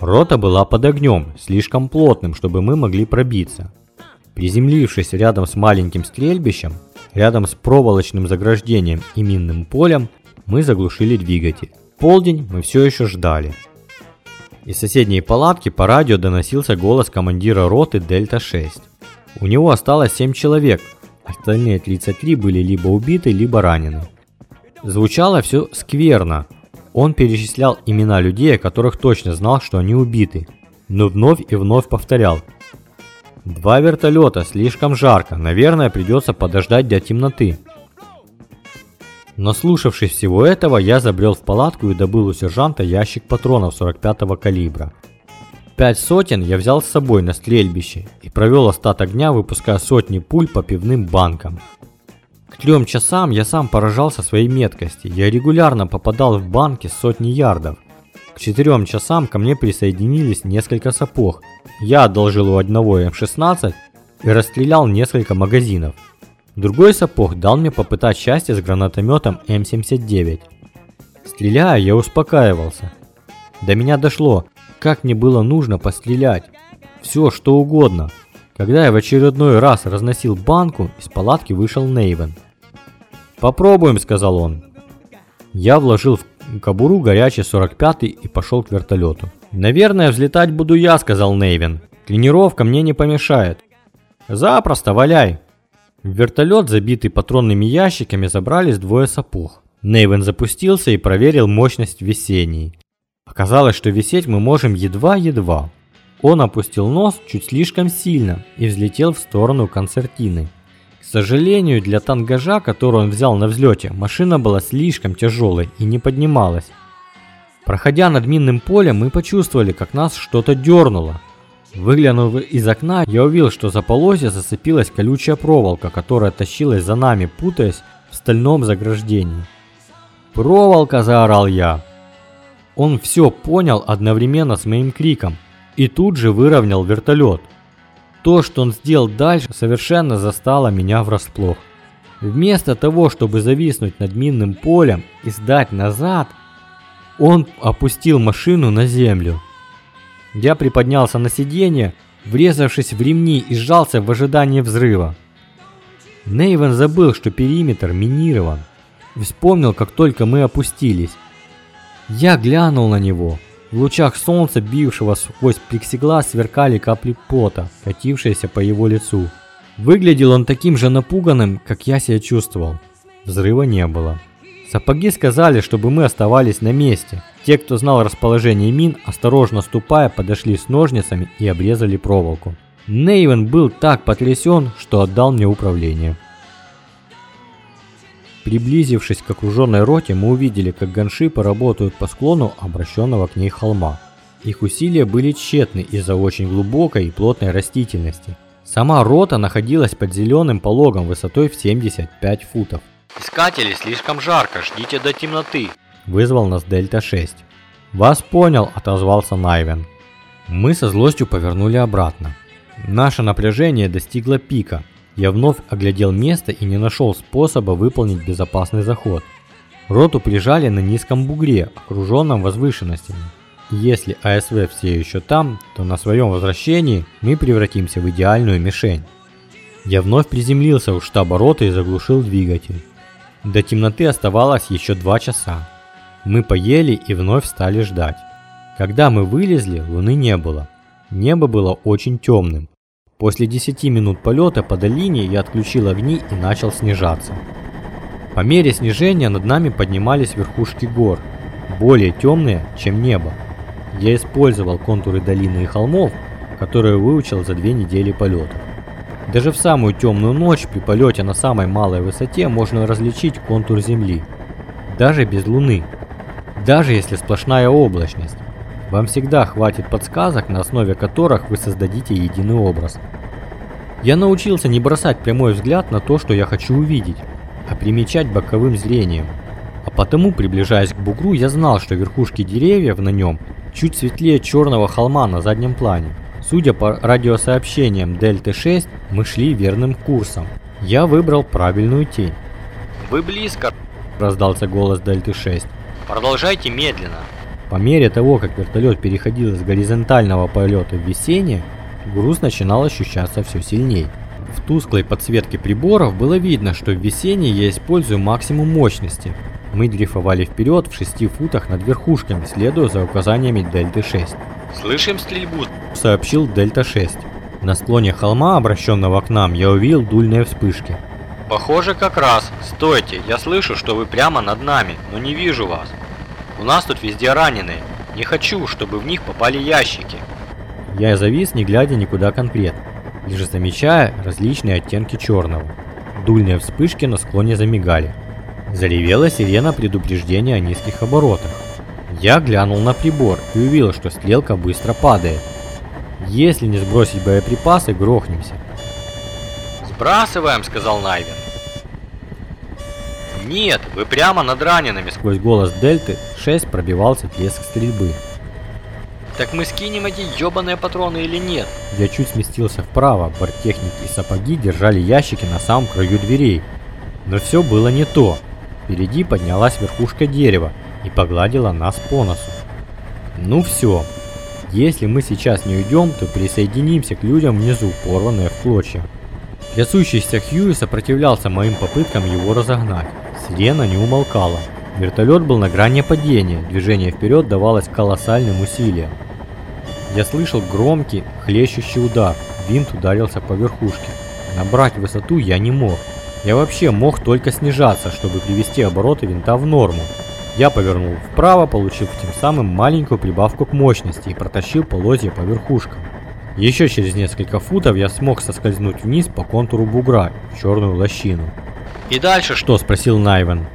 Рота была под огнем, слишком плотным, чтобы мы могли пробиться. Приземлившись рядом с маленьким стрельбищем, рядом с проволочным заграждением и минным полем, мы заглушили двигатель. Полдень мы все еще ждали. Из соседней палатки по радио доносился голос командира роты Дельта-6. У него осталось 7 человек, остальные 33 были либо убиты, либо ранены. Звучало все скверно. Он перечислял имена людей, о которых точно знал, что они убиты, но вновь и вновь повторял. Два вертолета, слишком жарко, наверное, придется подождать до темноты. Наслушавшись всего этого, я забрел в палатку и добыл у сержанта ящик патронов 45-го калибра. Пять сотен я взял с собой на стрельбище и провел остаток дня, выпуская сотни пуль по пивным банкам. К трем часам я сам поражался своей меткости. Я регулярно попадал в банки сотни ярдов. К четырем часам ко мне присоединились несколько сапог. Я одолжил у одного М16 и расстрелял несколько магазинов. Другой сапог дал мне попытать счастье с гранатометом М79. Стреляя, я успокаивался. До меня дошло, как мне было нужно пострелять. Все, что угодно. Когда я в очередной раз разносил банку, из палатки вышел Нейвен. «Попробуем», — сказал он. Я вложил в кобуру горячий 45-й и пошел к вертолету. «Наверное, взлетать буду я», — сказал Нейвен. «Тренировка мне не помешает». «Запросто, валяй». В вертолет, забитый патронными ящиками, забрались двое сапог. Нейвен запустился и проверил мощность весений. Оказалось, что висеть мы можем едва-едва. Он опустил нос чуть слишком сильно и взлетел в сторону концертины. К сожалению, для тангажа, который он взял на взлете, машина была слишком тяжелой и не поднималась. Проходя над минным полем, мы почувствовали, как нас что-то дернуло. Выглянув из окна, я увидел, что за полозья зацепилась колючая проволока, которая тащилась за нами, путаясь в стальном заграждении. «Проволока!» – заорал я. Он все понял одновременно с моим криком и тут же выровнял вертолет. То, что он сделал дальше, совершенно застало меня врасплох. Вместо того, чтобы зависнуть над минным полем и сдать назад – он опустил машину на землю. Я приподнялся на сиденье, врезавшись в ремни и сжался в ожидании взрыва. Нейвен забыл, что периметр минирован. Вспомнил, как только мы опустились. Я глянул на него. В лучах солнца, бившего сквозь плексиглаз, сверкали капли пота, катившиеся по его лицу. Выглядел он таким же напуганным, как я себя чувствовал. Взрыва не было. Сапоги сказали, чтобы мы оставались на месте. Те, кто знал расположение мин, осторожно ступая, подошли с ножницами и обрезали проволоку. Нейвен был так потрясен, что отдал мне управление. Приблизившись к окруженной роте, мы увидели, как ганшипы работают по склону обращенного к ней холма. Их усилия были тщетны из-за очень глубокой и плотной растительности. Сама рота находилась под зеленым пологом высотой в 75 футов. Искатели, слишком жарко, ждите до темноты. Вызвал нас Дельта-6. Вас понял, отозвался Найвен. Мы со злостью повернули обратно. Наше напряжение достигло пика. Я вновь оглядел место и не нашел способа выполнить безопасный заход. Роту прижали на низком бугре, окруженном возвышенностями. И если АСВ все еще там, то на своем возвращении мы превратимся в идеальную мишень. Я вновь приземлился у штаба роты и заглушил двигатель. До темноты оставалось еще два часа. Мы поели и вновь стали ждать. Когда мы вылезли, луны не было. Небо было очень темным. После 10 минут полета по долине я отключил огни и начал снижаться. По мере снижения над нами поднимались верхушки гор, более темные, чем небо. Я использовал контуры долины и холмов, которые выучил за две недели полета. Даже в самую темную ночь при полете на самой малой высоте можно различить контур Земли. Даже без Луны. Даже если сплошная облачность. Вам всегда хватит подсказок, на основе которых вы создадите единый образ. Я научился не бросать прямой взгляд на то, что я хочу увидеть, а примечать боковым зрением. А потому, приближаясь к бугру, я знал, что верхушки деревьев на нем чуть светлее черного холма на заднем плане. Судя по радиосообщениям Дельты-6, мы шли верным курсом. Я выбрал правильную тень. «Вы близко!» – раздался голос Дельты-6. «Продолжайте медленно!» По мере того, как вертолет переходил из горизонтального полета в весеннее, груз начинал ощущаться все сильнее. В тусклой подсветке приборов было видно, что в весеннее я использую максимум мощности. Мы дрейфовали вперед в 6 футах над верхушками, следуя за указаниями Дельты-6. «Слышим стрельбу», — сообщил Дельта-6. На склоне холма, обращенного к нам, я увидел дульные вспышки. «Похоже, как раз. Стойте, я слышу, что вы прямо над нами, но не вижу вас. У нас тут везде раненые. Не хочу, чтобы в них попали ящики». Я завис, не глядя никуда конкретно, лишь замечая различные оттенки черного. Дульные вспышки на склоне замигали. Заревела сирена предупреждения о низких оборотах. Я глянул на прибор и увидел, что стрелка быстро падает. Если не сбросить боеприпасы, грохнемся. «Сбрасываем», — сказал Найвен. «Нет, вы прямо над ранеными!» Сквозь голос Дельты 6 пробивался треск стрельбы. «Так мы скинем эти ёбаные патроны или нет?» Я чуть сместился вправо, борттехники и сапоги держали ящики на самом краю дверей. Но все было не то. Впереди поднялась верхушка дерева, и погладила нас по носу. Ну все, если мы сейчас не уйдем, то присоединимся к людям внизу, порванные в клочья. Трясущийся Хьюи сопротивлялся моим попыткам его разогнать. Сирена не умолкала. Вертолет был на грани падения, движение вперед давалось колоссальным усилием. Я слышал громкий, хлещущий удар, винт ударился по верхушке. Набрать высоту я не мог. Я вообще мог только снижаться, чтобы привести обороты винта в норму. Я повернул вправо, получив тем самым маленькую прибавку к мощности и протащил полозья по верхушкам. Еще через несколько футов я смог соскользнуть вниз по контуру бугра в черную лощину. «И дальше что?» – спросил Найвен.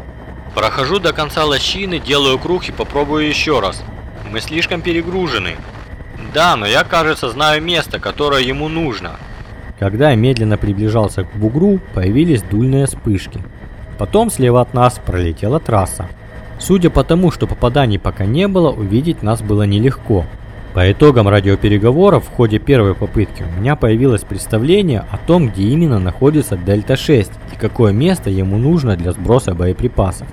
«Прохожу до конца лощины, делаю круг и попробую еще раз. Мы слишком перегружены. Да, но я, кажется, знаю место, которое ему нужно». Когда я медленно приближался к бугру, появились дульные вспышки. Потом слева от нас пролетела трасса. Судя по тому, что попаданий пока не было, увидеть нас было нелегко. По итогам радиопереговоров в ходе первой попытки у меня появилось представление о том, где именно находится Дельта-6 и какое место ему нужно для сброса боеприпасов.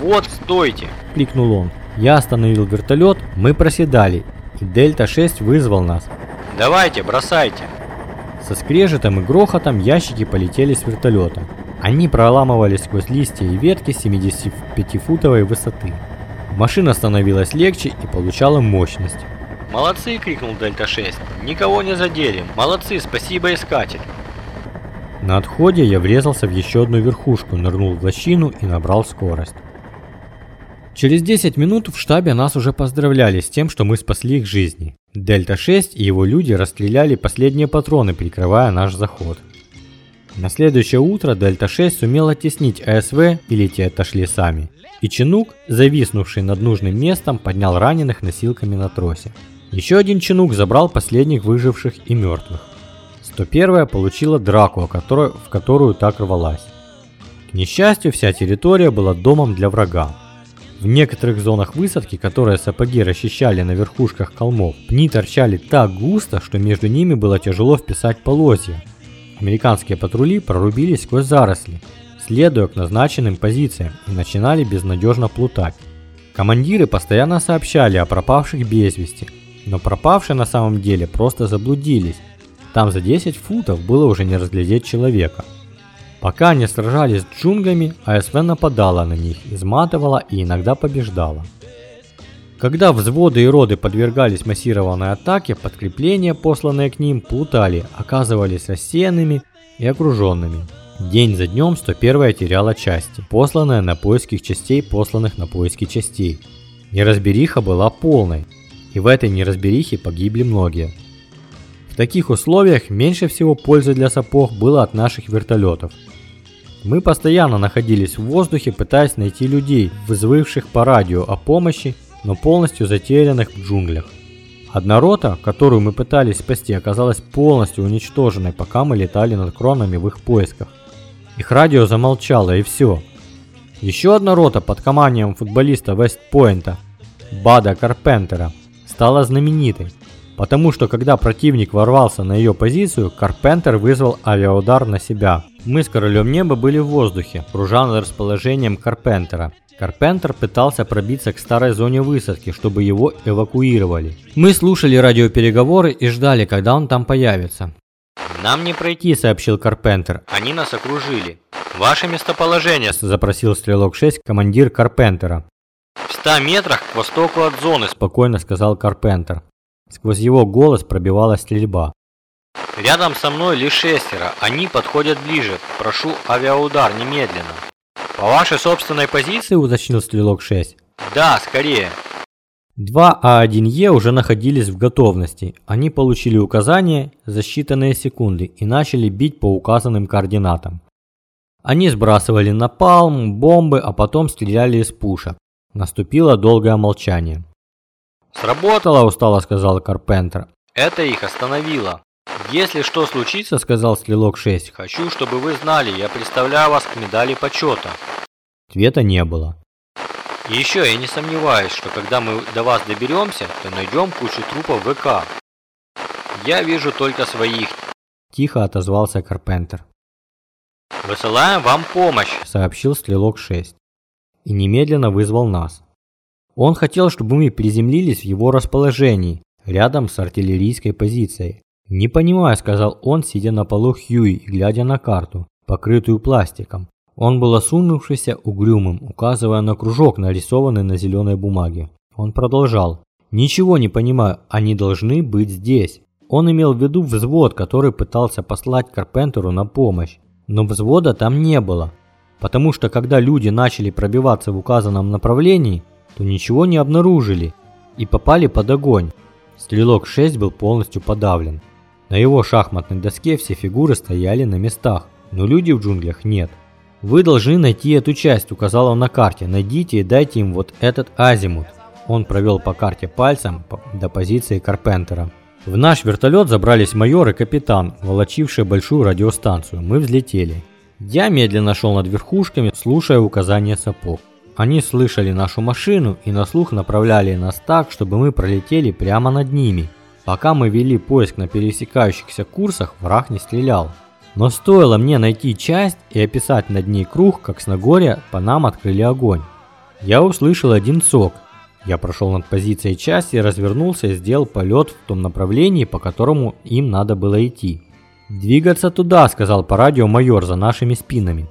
«Вот, стойте!» – крикнул он. Я остановил вертолет, мы проседали, и Дельта-6 вызвал нас. «Давайте, бросайте!» Со скрежетом и грохотом ящики полетели с вертолета. Они проламывались сквозь листья и ветки 75-футовой высоты. Машина становилась легче и получала мощность. «Молодцы!» – крикнул Дельта-6. «Никого не задели! Молодцы! Спасибо, искатель!» На отходе я врезался в еще одну верхушку, нырнул в лощину и набрал скорость. Через 10 минут в штабе нас уже поздравляли с тем, что мы спасли их жизни. Дельта-6 и его люди расстреляли последние патроны, прикрывая наш заход. На следующее утро Дельта-6 сумел оттеснить АСВ, или те отошли сами. И Чинук, зависнувший над нужным местом, поднял раненых носилками на тросе. Еще один Чинук забрал последних выживших и мертвых. 101-я получила драку, в которую так рвалась. К несчастью, вся территория была домом для врага. В некоторых зонах высадки, которые сапоги расчищали на верхушках холмов, пни торчали так густо, что между ними было тяжело вписать полозья, Американские патрули прорубились сквозь заросли, следуя к назначенным позициям и начинали безнадежно плутать. Командиры постоянно сообщали о пропавших без вести, но пропавшие на самом деле просто заблудились. Там за 10 футов было уже не разглядеть человека. Пока они сражались с джунглями, АСВ нападала на них, изматывала и иногда побеждала. Когда взводы и роды подвергались массированной атаке, подкрепления, посланные к ним, плутали, оказывались рассеянными и окруженными. День за днем 101 теряла части, посланные на поиски частей, посланных на поиски частей. Неразбериха была полной, и в этой неразберихе погибли многие. В таких условиях меньше всего пользы для сапог было от наших вертолетов. Мы постоянно находились в воздухе, пытаясь найти людей, вызвавших по радио о помощи но полностью затерянных в джунглях. Одна рота, которую мы пытались спасти, оказалась полностью уничтоженной, пока мы летали над кронами в их поисках. Их радио замолчало и все. Еще одна рота под командованием футболиста Вестпойнта Бада Карпентера стала знаменитой, потому что когда противник ворвался на ее позицию, Карпентер вызвал авиаудар на себя. Мы с Королем Неба были в воздухе, кружа над расположением Карпентера, Карпентер пытался пробиться к старой зоне высадки, чтобы его эвакуировали. Мы слушали радиопереговоры и ждали, когда он там появится. «Нам не пройти», — сообщил Карпентер. «Они нас окружили. Ваше местоположение», — запросил Стрелок-6, командир Карпентера. «В ста метрах к востоку от зоны», — спокойно сказал Карпентер. Сквозь его голос пробивалась стрельба. «Рядом со мной лишь шестеро. Они подходят ближе. Прошу авиаудар немедленно». «По вашей собственной позиции?» – уточнил Стрелок 6. «Да, скорее». Два А1Е уже находились в готовности. Они получили указания за считанные секунды и начали бить по указанным координатам. Они сбрасывали напалм, бомбы, а потом стреляли из пушек. Наступило долгое молчание. «Сработало», – устало сказал Карпентер. «Это их остановило». «Если что случится, — сказал Стрелок 6, — хочу, чтобы вы знали, я представляю вас к медали почета». Ответа не было. И еще я не сомневаюсь, что когда мы до вас доберемся, то найдем кучу трупов ВК. Я вижу только своих. Тихо отозвался Карпентер. «Высылаем вам помощь», — сообщил Стрелок 6. И немедленно вызвал нас. Он хотел, чтобы мы приземлились в его расположении, рядом с артиллерийской позицией. «Не понимаю», — сказал он, сидя на полу Хьюи и глядя на карту, покрытую пластиком. Он был осунувшийся угрюмым, указывая на кружок, нарисованный на зеленой бумаге. Он продолжал. «Ничего не понимаю, они должны быть здесь». он имел в виду взвод, который пытался послать Карпентеру на помощь. Но взвода там не было, потому что когда люди начали пробиваться в указанном направлении, то ничего не обнаружили и попали под огонь. Стрелок 6 был полностью подавлен. На его шахматной доске все фигуры стояли на местах, но люди в джунглях нет. Вы должны найти эту часть, указал он на карте. Найдите и дайте им вот этот азимут. Он провел по карте пальцем до позиции Карпентера. В наш вертолет забрались майор и капитан, волочившие большую радиостанцию. Мы взлетели. Я медленно шел над верхушками, слушая указания сапог. Они слышали нашу машину и на слух направляли нас так, чтобы мы пролетели прямо над ними. Пока мы вели поиск на пересекающихся курсах, враг не стрелял. Но стоило мне найти часть и описать над ней круг, как с Нагорья по нам открыли огонь. Я услышал один сок, я прошел над позицией части, развернулся и сделал полет в том направлении, по которому им надо было идти. «Двигаться туда», — сказал по радио майор за нашими спинами.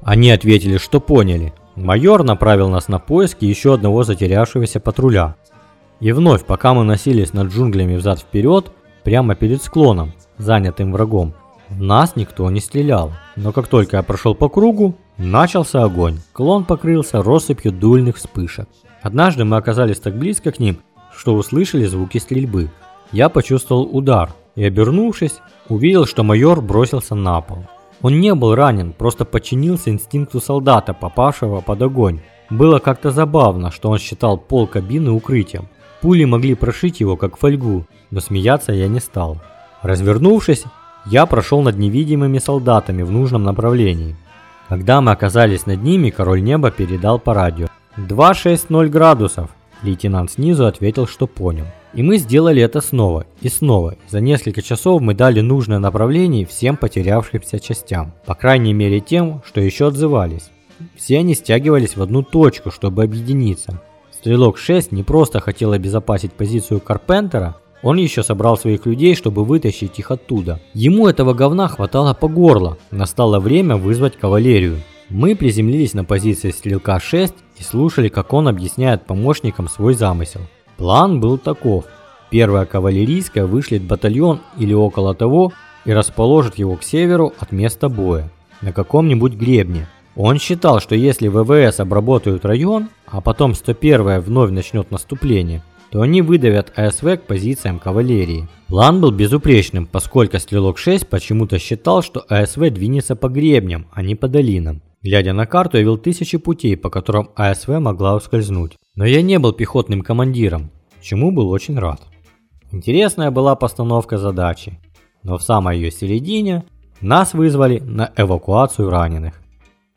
Они ответили, что поняли. Майор направил нас на поиски еще одного затерявшегося патруля. И вновь, пока мы носились над джунглями взад-вперед, прямо перед склоном, занятым врагом, нас никто не стрелял. Но как только я прошел по кругу, начался огонь. Клон покрылся россыпью дульных вспышек. Однажды мы оказались так близко к ним, что услышали звуки стрельбы. Я почувствовал удар и, обернувшись, увидел, что майор бросился на пол. Он не был ранен, просто подчинился инстинкту солдата, попавшего под огонь. Было как-то забавно, что он считал пол кабины укрытием. Пули могли прошить его, как фольгу, но смеяться я не стал. Развернувшись, я прошел над невидимыми солдатами в нужном направлении. Когда мы оказались над ними, король неба передал по радио. 260 градусов. Лейтенант снизу ответил, что понял. И мы сделали это снова и снова. За несколько часов мы дали нужное направление всем потерявшимся частям. По крайней мере тем, что еще отзывались. Все они стягивались в одну точку, чтобы объединиться. Стрелок 6 не просто хотел обезопасить позицию Карпентера, он еще собрал своих людей, чтобы вытащить их оттуда. Ему этого говна хватало по горло. Настало время вызвать кавалерию. Мы приземлились на позиции стрелка 6 и слушали, как он объясняет помощникам свой замысел. План был таков. Первая кавалерийская вышлет батальон или около того и расположит его к северу от места боя, на каком-нибудь гребне. Он считал, что если ВВС обработают район, а потом 101-я вновь начнет наступление, то они выдавят АСВ к позициям кавалерии. План был безупречным, поскольку Стрелок 6 почему-то считал, что АСВ двинется по гребням, а не по долинам. Глядя на карту, я вел тысячи путей, по которым АСВ могла ускользнуть. Но я не был пехотным командиром, чему был очень рад. Интересная была постановка задачи, но в самой ее середине нас вызвали на эвакуацию раненых.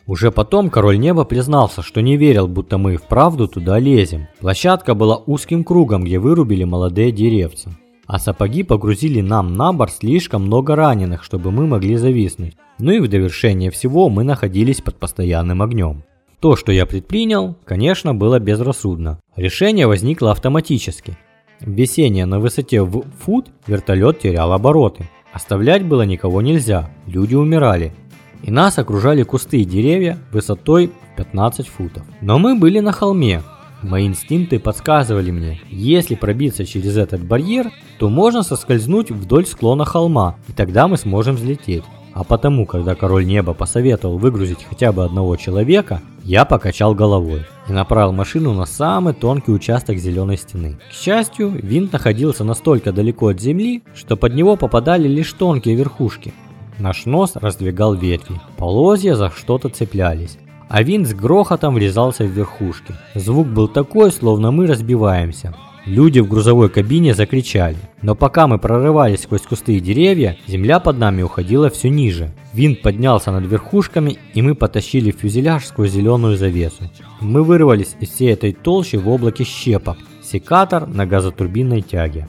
Уже потом Король Неба признался, что не верил, будто мы вправду туда лезем. Площадка была узким кругом, где вырубили молодые деревца. А сапоги погрузили нам на борт слишком много раненых, чтобы мы могли зависнуть. Ну и в довершение всего мы находились под постоянным огнем. То, что я предпринял, конечно, было безрассудно. Решение возникло автоматически. Весение на высоте в фут вертолет терял обороты. Оставлять было никого нельзя, люди умирали. И нас окружали кусты и деревья высотой 15 футов. Но мы были на холме. Мои инстинкты подсказывали мне, если пробиться через этот барьер, то можно соскользнуть вдоль склона холма, и тогда мы сможем взлететь. А потому, когда король неба посоветовал выгрузить хотя бы одного человека, я покачал головой и направил машину на самый тонкий участок зеленой стены. К счастью, винт находился настолько далеко от земли, что под него попадали лишь тонкие верхушки. Наш нос раздвигал ветви, полозья за что-то цеплялись, а винт с грохотом врезался в верхушки. Звук был такой, словно мы разбиваемся. Люди в грузовой кабине закричали. Но пока мы прорывались сквозь кусты и деревья, земля под нами уходила все ниже. Винт поднялся над верхушками, и мы потащили фюзеляж сквозь зеленую завесу. Мы вырвались из всей этой толщи в облаке щепок. Секатор на газотурбинной тяге.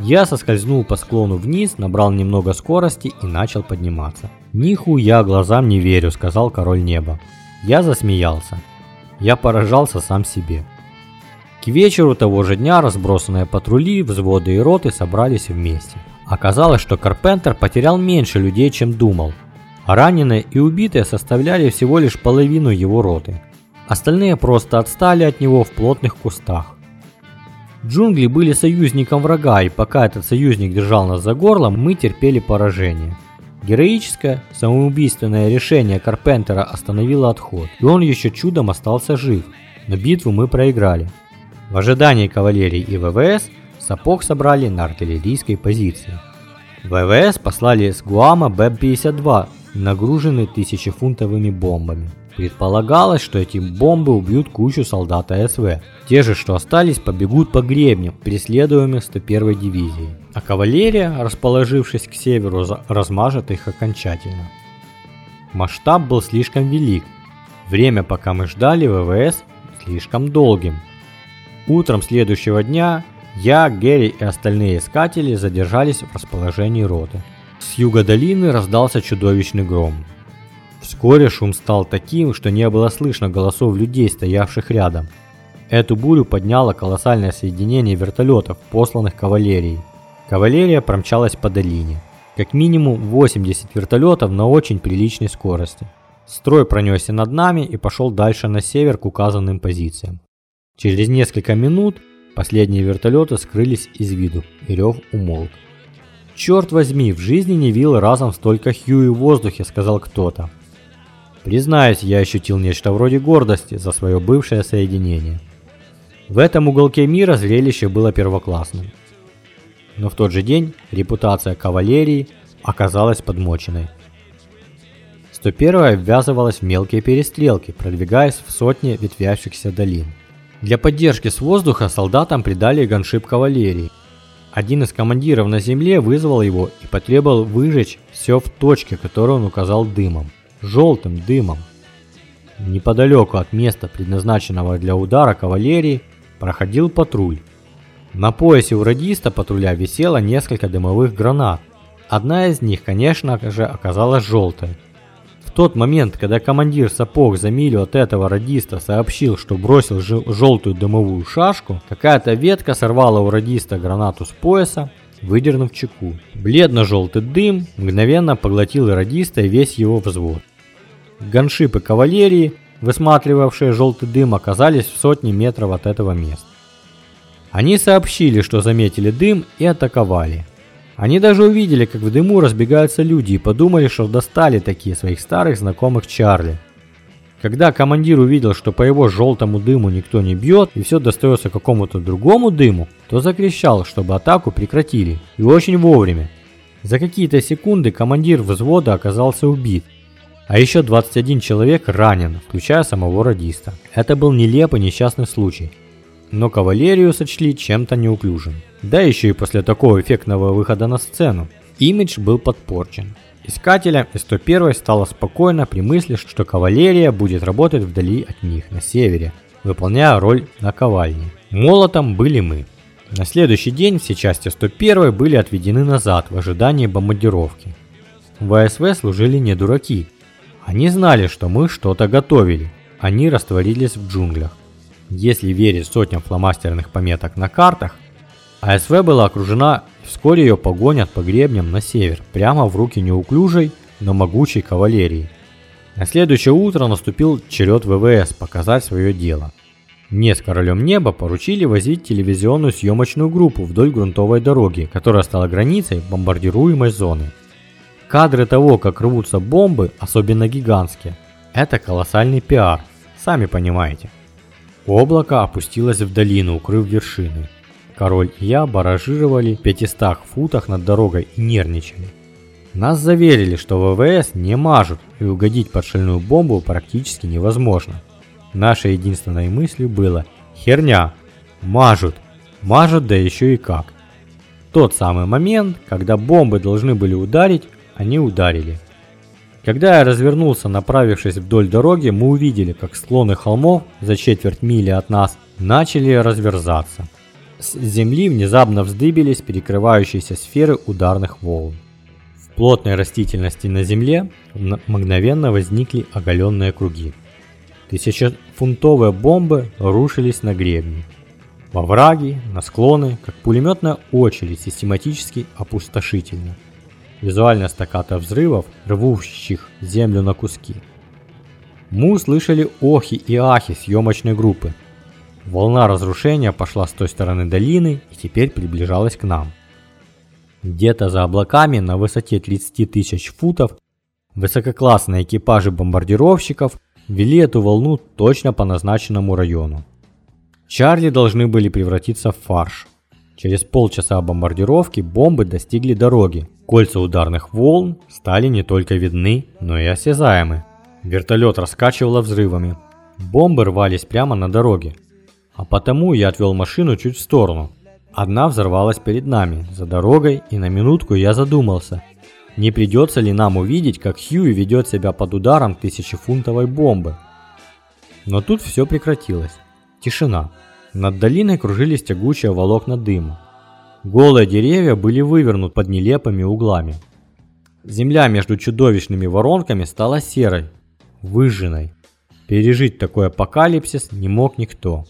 Я соскользнул по склону вниз, набрал немного скорости и начал подниматься. «Нихуя глазам не верю», — сказал король неба. Я засмеялся. Я поражался сам себе. К вечеру того же дня разбросанные патрули, взводы и роты собрались вместе. Оказалось, что Карпентер потерял меньше людей, чем думал, раненые и убитые составляли всего лишь половину его роты. Остальные просто отстали от него в плотных кустах. Джунгли были союзником врага, и пока этот союзник держал нас за горло, мы терпели поражение. Героическое, самоубийственное решение Карпентера остановило отход, и он еще чудом остался жив, но битву мы проиграли. В ожидании кавалерии и ВВС сапог собрали на артиллерийской позиции. ВВС послали с Гуама БЭБ-52, нагруженный тысячефунтовыми бомбами. Предполагалось, что эти бомбы убьют кучу солдат АСВ. Те же, что остались, побегут по гребням, преследуемых 101-й дивизией. А кавалерия, расположившись к северу, размажет их окончательно. Масштаб был слишком велик. Время, пока мы ждали ВВС, слишком долгим. Утром следующего дня я, Герри и остальные искатели задержались в расположении роты. С юга долины раздался чудовищный гром. Вскоре шум стал таким, что не было слышно голосов людей, стоявших рядом. Эту бурю подняло колоссальное соединение вертолетов, посланных кавалерией. Кавалерия промчалась по долине. Как минимум 80 вертолетов на очень приличной скорости. Строй пронесся над нами и пошел дальше на север к указанным позициям. Через несколько минут последние вертолеты скрылись из виду, и рев умолк. «Черт возьми, в жизни не видел разом столько Хьюи в воздухе», — сказал кто-то. Признаюсь, я ощутил нечто вроде гордости за свое бывшее соединение. В этом уголке мира зрелище было первоклассным. Но в тот же день репутация кавалерии оказалась подмоченной. 101-я ввязывалась в мелкие перестрелки, продвигаясь в сотни ветвящихся долин. Для поддержки с воздуха солдатам придали ганшип кавалерии. Один из командиров на земле вызвал его и потребовал выжечь все в точке, которую он указал дымом желтым дымом. Неподалеку от места, предназначенного для удара кавалерии, проходил патруль. На поясе у радиста патруля висело несколько дымовых гранат. Одна из них, конечно же, оказалась желтой. Тот момент, когда командир сапог за милю от этого радиста сообщил, что бросил желтую дымовую шашку, какая-то ветка сорвала у радиста гранату с пояса, выдернув чеку. Бледно-желтый дым мгновенно поглотил радиста и весь его взвод. Ганшипы кавалерии, высматривавшие желтый дым, оказались в сотне метров от этого места. Они сообщили, что заметили дым и атаковали. Они даже увидели, как в дыму разбегаются люди и подумали, что достали такие своих старых знакомых Чарли. Когда командир увидел, что по его желтому дыму никто не бьет и все достается какому-то другому дыму, то закричал, чтобы атаку прекратили, и очень вовремя. За какие-то секунды командир взвода оказался убит, а еще 21 человек ранен, включая самого радиста. Это был нелепый несчастный случай. Но кавалерию сочли чем-то неуклюжим. Да еще и после такого эффектного выхода на сцену. Имидж был подпорчен. Искателям из 101 стало спокойно при мысли, что кавалерия будет работать вдали от них, на севере, выполняя роль наковальни. Молотом были мы. На следующий день все части 101 были отведены назад в ожидании бомбардировки. В ВСВ служили не дураки, они знали, что мы что-то готовили. Они растворились в джунглях. Если верить сотням фломастерных пометок на картах, АСВ была окружена и вскоре ее погонят по гребням на север, прямо в руки неуклюжей, но могучей кавалерии. На следующее утро наступил черед ВВС показать свое дело. Мне с Королем Неба поручили возить телевизионную съемочную группу вдоль грунтовой дороги, которая стала границей бомбардируемой зоны. Кадры того, как рвутся бомбы, особенно гигантские, это колоссальный пиар, сами понимаете. Облако опустилось в долину, укрыв вершины. Король и я баражировали в 500 футах над дорогой и нервничали. Нас заверили, что ВВС не мажут и угодить под шальную бомбу практически невозможно. Нашей единственной мыслью было «Херня! Мажут! Мажут да еще и как!» Тот самый момент, когда бомбы должны были ударить, они ударили. Когда я развернулся, направившись вдоль дороги, мы увидели, как склоны холмов за четверть мили от нас начали разверзаться. С земли внезапно вздыбились перекрывающиеся сферы ударных волн. В плотной растительности на земле мгновенно возникли оголенные круги. Тысячефунтовые бомбы рушились на гребни. Во враги, на склоны, как пулеметная очередь, систематически опустошительно – визуальная стаката взрывов, рвущих землю на куски. Мы услышали охи и ахи съемочной группы. Волна разрушения пошла с той стороны долины и теперь приближалась к нам. Где-то за облаками на высоте 30 тысяч футов высококлассные экипажи бомбардировщиков вели эту волну точно по назначенному району. Чарли должны были превратиться в фарш. Через полчаса бомбардировки бомбы достигли дороги. Кольца ударных волн стали не только видны, но и осязаемы. Вертолет раскачивало взрывами. Бомбы рвались прямо на дороге. А потому я отвел машину чуть в сторону. Одна взорвалась перед нами, за дорогой, и на минутку я задумался, не придется ли нам увидеть, как Хьюи ведет себя под ударом тысячефунтовой бомбы. Но тут все прекратилось. Тишина. Над долиной кружились тягучие волокна дыма. Голые деревья были вывернуты под нелепыми углами. Земля между чудовищными воронками стала серой, выжженной. Пережить такой апокалипсис не мог никто.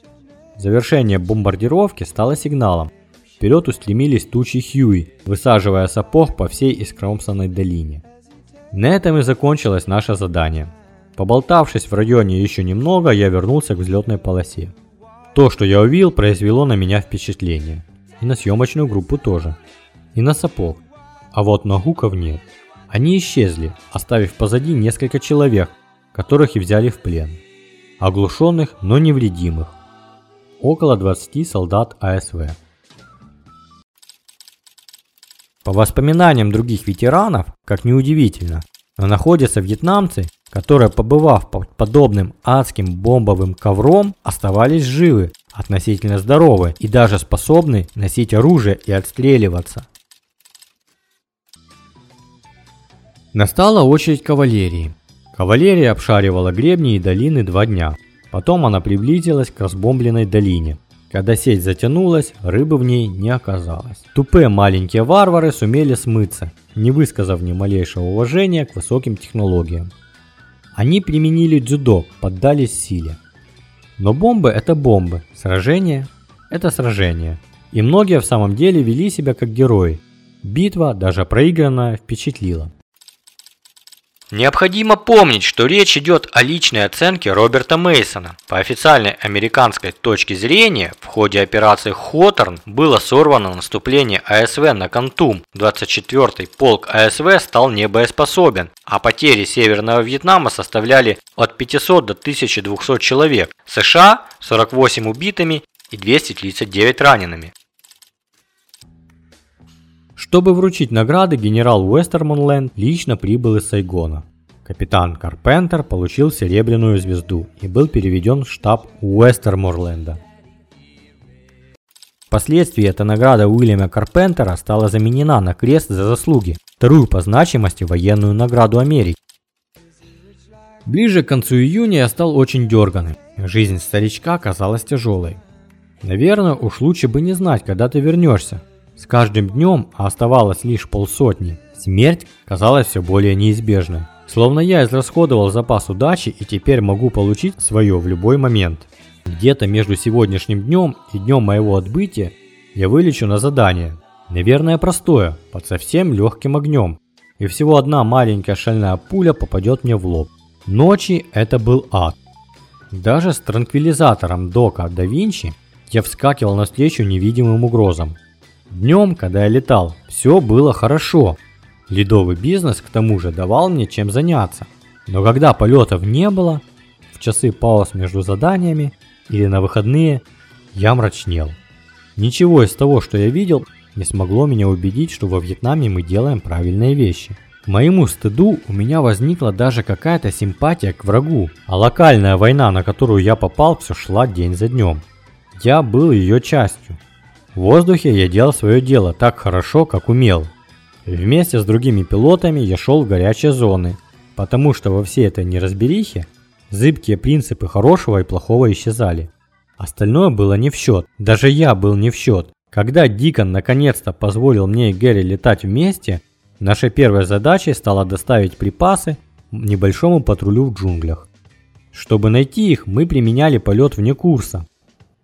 Завершение бомбардировки стало сигналом. Вперед устремились тучи Хьюи, высаживая сапог по всей искромсанной долине. На этом и закончилось наше задание. Поболтавшись в районе еще немного, я вернулся к взлетной полосе. То, что я увидел, произвело на меня впечатление. И на съемочную группу тоже. И на сапог. А вот на гуков нет. Они исчезли, оставив позади несколько человек, которых и взяли в плен. Оглушенных, но невредимых около 20 солдат АСВ. По воспоминаниям других ветеранов, как неудивительно, но находятся вьетнамцы, которые, побывав под подобным адским бомбовым ковром, оставались живы, относительно здоровы и даже способны носить оружие и отстреливаться. Настала очередь кавалерии. Кавалерия обшаривала гребни и долины два дня – Потом она приблизилась к разбомбленной долине. Когда сеть затянулась, рыбы в ней не оказалось. Тупые маленькие варвары сумели смыться, не высказав ни малейшего уважения к высоким технологиям. Они применили дзюдо, поддались силе. Но бомбы это бомбы, сражение это сражение. И многие в самом деле вели себя как герои. Битва, даже проигранная, впечатлила. Необходимо помнить, что речь идет о личной оценке Роберта Мейсона. По официальной американской точке зрения, в ходе операции Хоторн было сорвано наступление АСВ на Кантум. 24-й полк АСВ стал небоеспособен, а потери Северного Вьетнама составляли от 500 до 1200 человек. США 48 убитыми и 239 ранеными. Чтобы вручить награды, генерал Уэстермонленд лично прибыл из Сайгона. Капитан Карпентер получил серебряную звезду и был переведен в штаб Уэстерморленда. Впоследствии эта награда Уильяма Карпентера стала заменена на крест за заслуги, вторую по значимости военную награду Америки. Ближе к концу июня я стал очень дерганым. Жизнь старичка казалась тяжелой. Наверное, уж лучше бы не знать, когда ты вернешься, с каждым днем, а оставалось лишь полсотни, смерть казалась все более неизбежной. Словно я израсходовал запас удачи и теперь могу получить свое в любой момент. Где-то между сегодняшним днем и днем моего отбытия я вылечу на задание. Наверное, простое, под совсем легким огнем. И всего одна маленькая шальная пуля попадет мне в лоб. Ночи это был ад. Даже с транквилизатором Дока да Винчи я вскакивал навстречу невидимым угрозам. Днем, когда я летал, все было хорошо. Ледовый бизнес к тому же давал мне чем заняться. Но когда полетов не было, в часы пауз между заданиями или на выходные, я мрачнел. Ничего из того, что я видел, не смогло меня убедить, что во Вьетнаме мы делаем правильные вещи. К моему стыду у меня возникла даже какая-то симпатия к врагу, а локальная война, на которую я попал, все шла день за днем. Я был ее частью. В воздухе я делал свое дело так хорошо, как умел. Вместе с другими пилотами я шел в горячие зоны, потому что во всей этой неразберихе зыбкие принципы хорошего и плохого исчезали. Остальное было не в счет, даже я был не в счет. Когда Дикон наконец-то позволил мне и Гэри летать вместе, нашей первой задачей стало доставить припасы небольшому патрулю в джунглях. Чтобы найти их, мы применяли полет вне курса,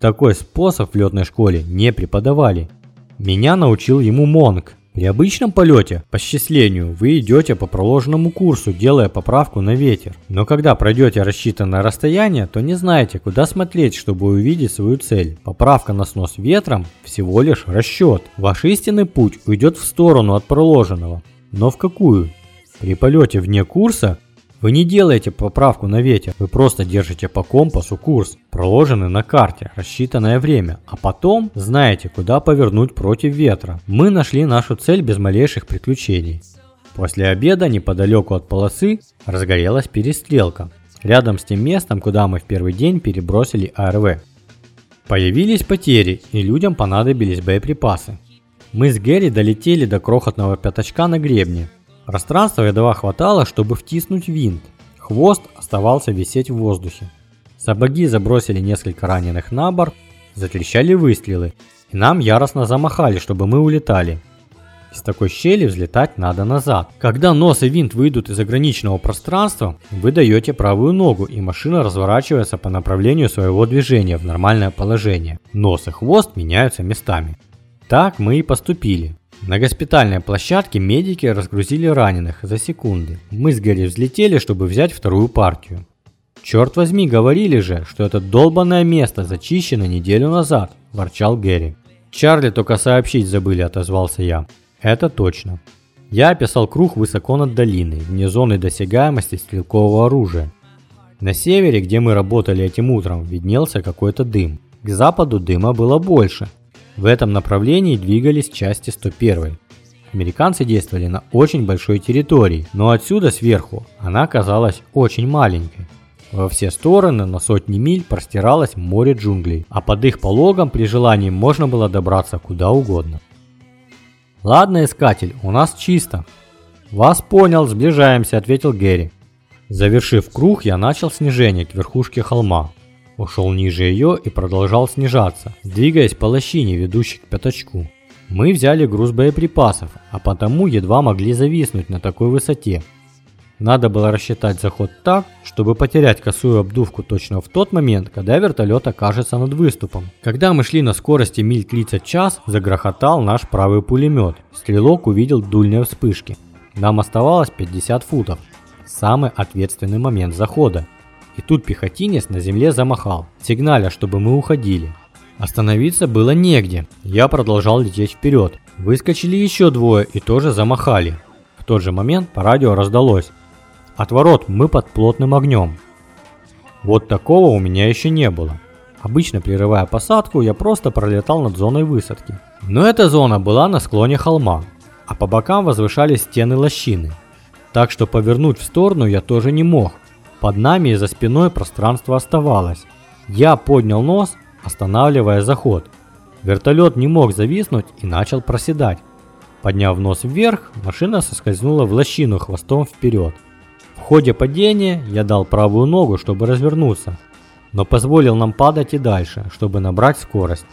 такой способ в летной школе не преподавали. Меня научил ему Монг, При обычном полете, по счислению, вы идете по проложенному курсу, делая поправку на ветер. Но когда пройдете рассчитанное расстояние, то не знаете, куда смотреть, чтобы увидеть свою цель. Поправка на снос ветром всего лишь расчет. Ваш истинный путь уйдет в сторону от проложенного. Но в какую? При полете вне курса вы не делаете поправку на ветер, вы просто держите по компасу курс, проложенный на карте, рассчитанное время, а потом знаете, куда повернуть против ветра. Мы нашли нашу цель без малейших приключений. После обеда неподалеку от полосы разгорелась перестрелка, рядом с тем местом, куда мы в первый день перебросили АРВ. Появились потери, и людям понадобились боеприпасы. Мы с Гэри долетели до крохотного пятачка на гребне, Пространства едва хватало, чтобы втиснуть винт. Хвост оставался висеть в воздухе. Сапоги забросили несколько раненых на борт, затрещали выстрелы, и нам яростно замахали, чтобы мы улетали. Из такой щели взлетать надо назад. Когда нос и винт выйдут из ограниченного пространства, вы даете правую ногу, и машина разворачивается по направлению своего движения в нормальное положение. Нос и хвост меняются местами. Так мы и поступили. На госпитальной площадке медики разгрузили раненых за секунды. Мы с Гэри взлетели, чтобы взять вторую партию. «Черт возьми, говорили же, что это долбанное место зачищено неделю назад», – ворчал Гэри. «Чарли только сообщить забыли», – отозвался я. «Это точно». Я описал круг высоко над долиной, вне зоны досягаемости стрелкового оружия. На севере, где мы работали этим утром, виднелся какой-то дым. К западу дыма было больше – в этом направлении двигались части 101. Американцы действовали на очень большой территории, но отсюда сверху она казалась очень маленькой. Во все стороны на сотни миль простиралось море джунглей, а под их пологом при желании можно было добраться куда угодно. «Ладно, искатель, у нас чисто». «Вас понял, сближаемся», — ответил Гэри. Завершив круг, я начал снижение к верхушке холма ушел ниже ее и продолжал снижаться, двигаясь по лощине, ведущей к пятачку. Мы взяли груз боеприпасов, а потому едва могли зависнуть на такой высоте. Надо было рассчитать заход так, чтобы потерять косую обдувку точно в тот момент, когда вертолет окажется над выступом. Когда мы шли на скорости миль 30 в час, загрохотал наш правый пулемет. Стрелок увидел дульные вспышки. Нам оставалось 50 футов. Самый ответственный момент захода. И тут пехотинец на земле замахал, сигналя, чтобы мы уходили. Остановиться было негде. Я продолжал лететь вперед. Выскочили еще двое и тоже замахали. В тот же момент по радио раздалось. От ворот мы под плотным огнем. Вот такого у меня еще не было. Обычно прерывая посадку, я просто пролетал над зоной высадки. Но эта зона была на склоне холма, а по бокам возвышались стены лощины. Так что повернуть в сторону я тоже не мог, под нами и за спиной пространство оставалось. Я поднял нос, останавливая заход. Вертолет не мог зависнуть и начал проседать. Подняв нос вверх, машина соскользнула в лощину хвостом вперед. В ходе падения я дал правую ногу, чтобы развернуться, но позволил нам падать и дальше, чтобы набрать скорость.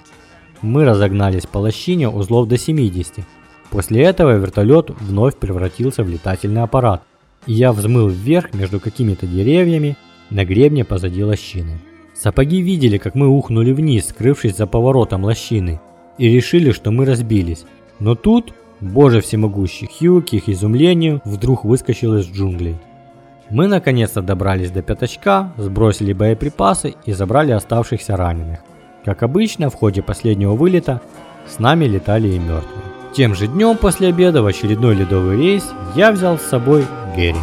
Мы разогнались по лощине узлов до 70. После этого вертолет вновь превратился в летательный аппарат я взмыл вверх между какими-то деревьями на гребне позади лощины. Сапоги видели, как мы ухнули вниз, скрывшись за поворотом лощины, и решили, что мы разбились. Но тут, боже всемогущий, Хью, к их изумлению, вдруг выскочил из джунглей. Мы наконец-то добрались до пятачка, сбросили боеприпасы и забрали оставшихся раненых. Как обычно, в ходе последнего вылета с нами летали и мертвые. Тем же днем после обеда в очередной ледовый рейс я взял с собой Гэри.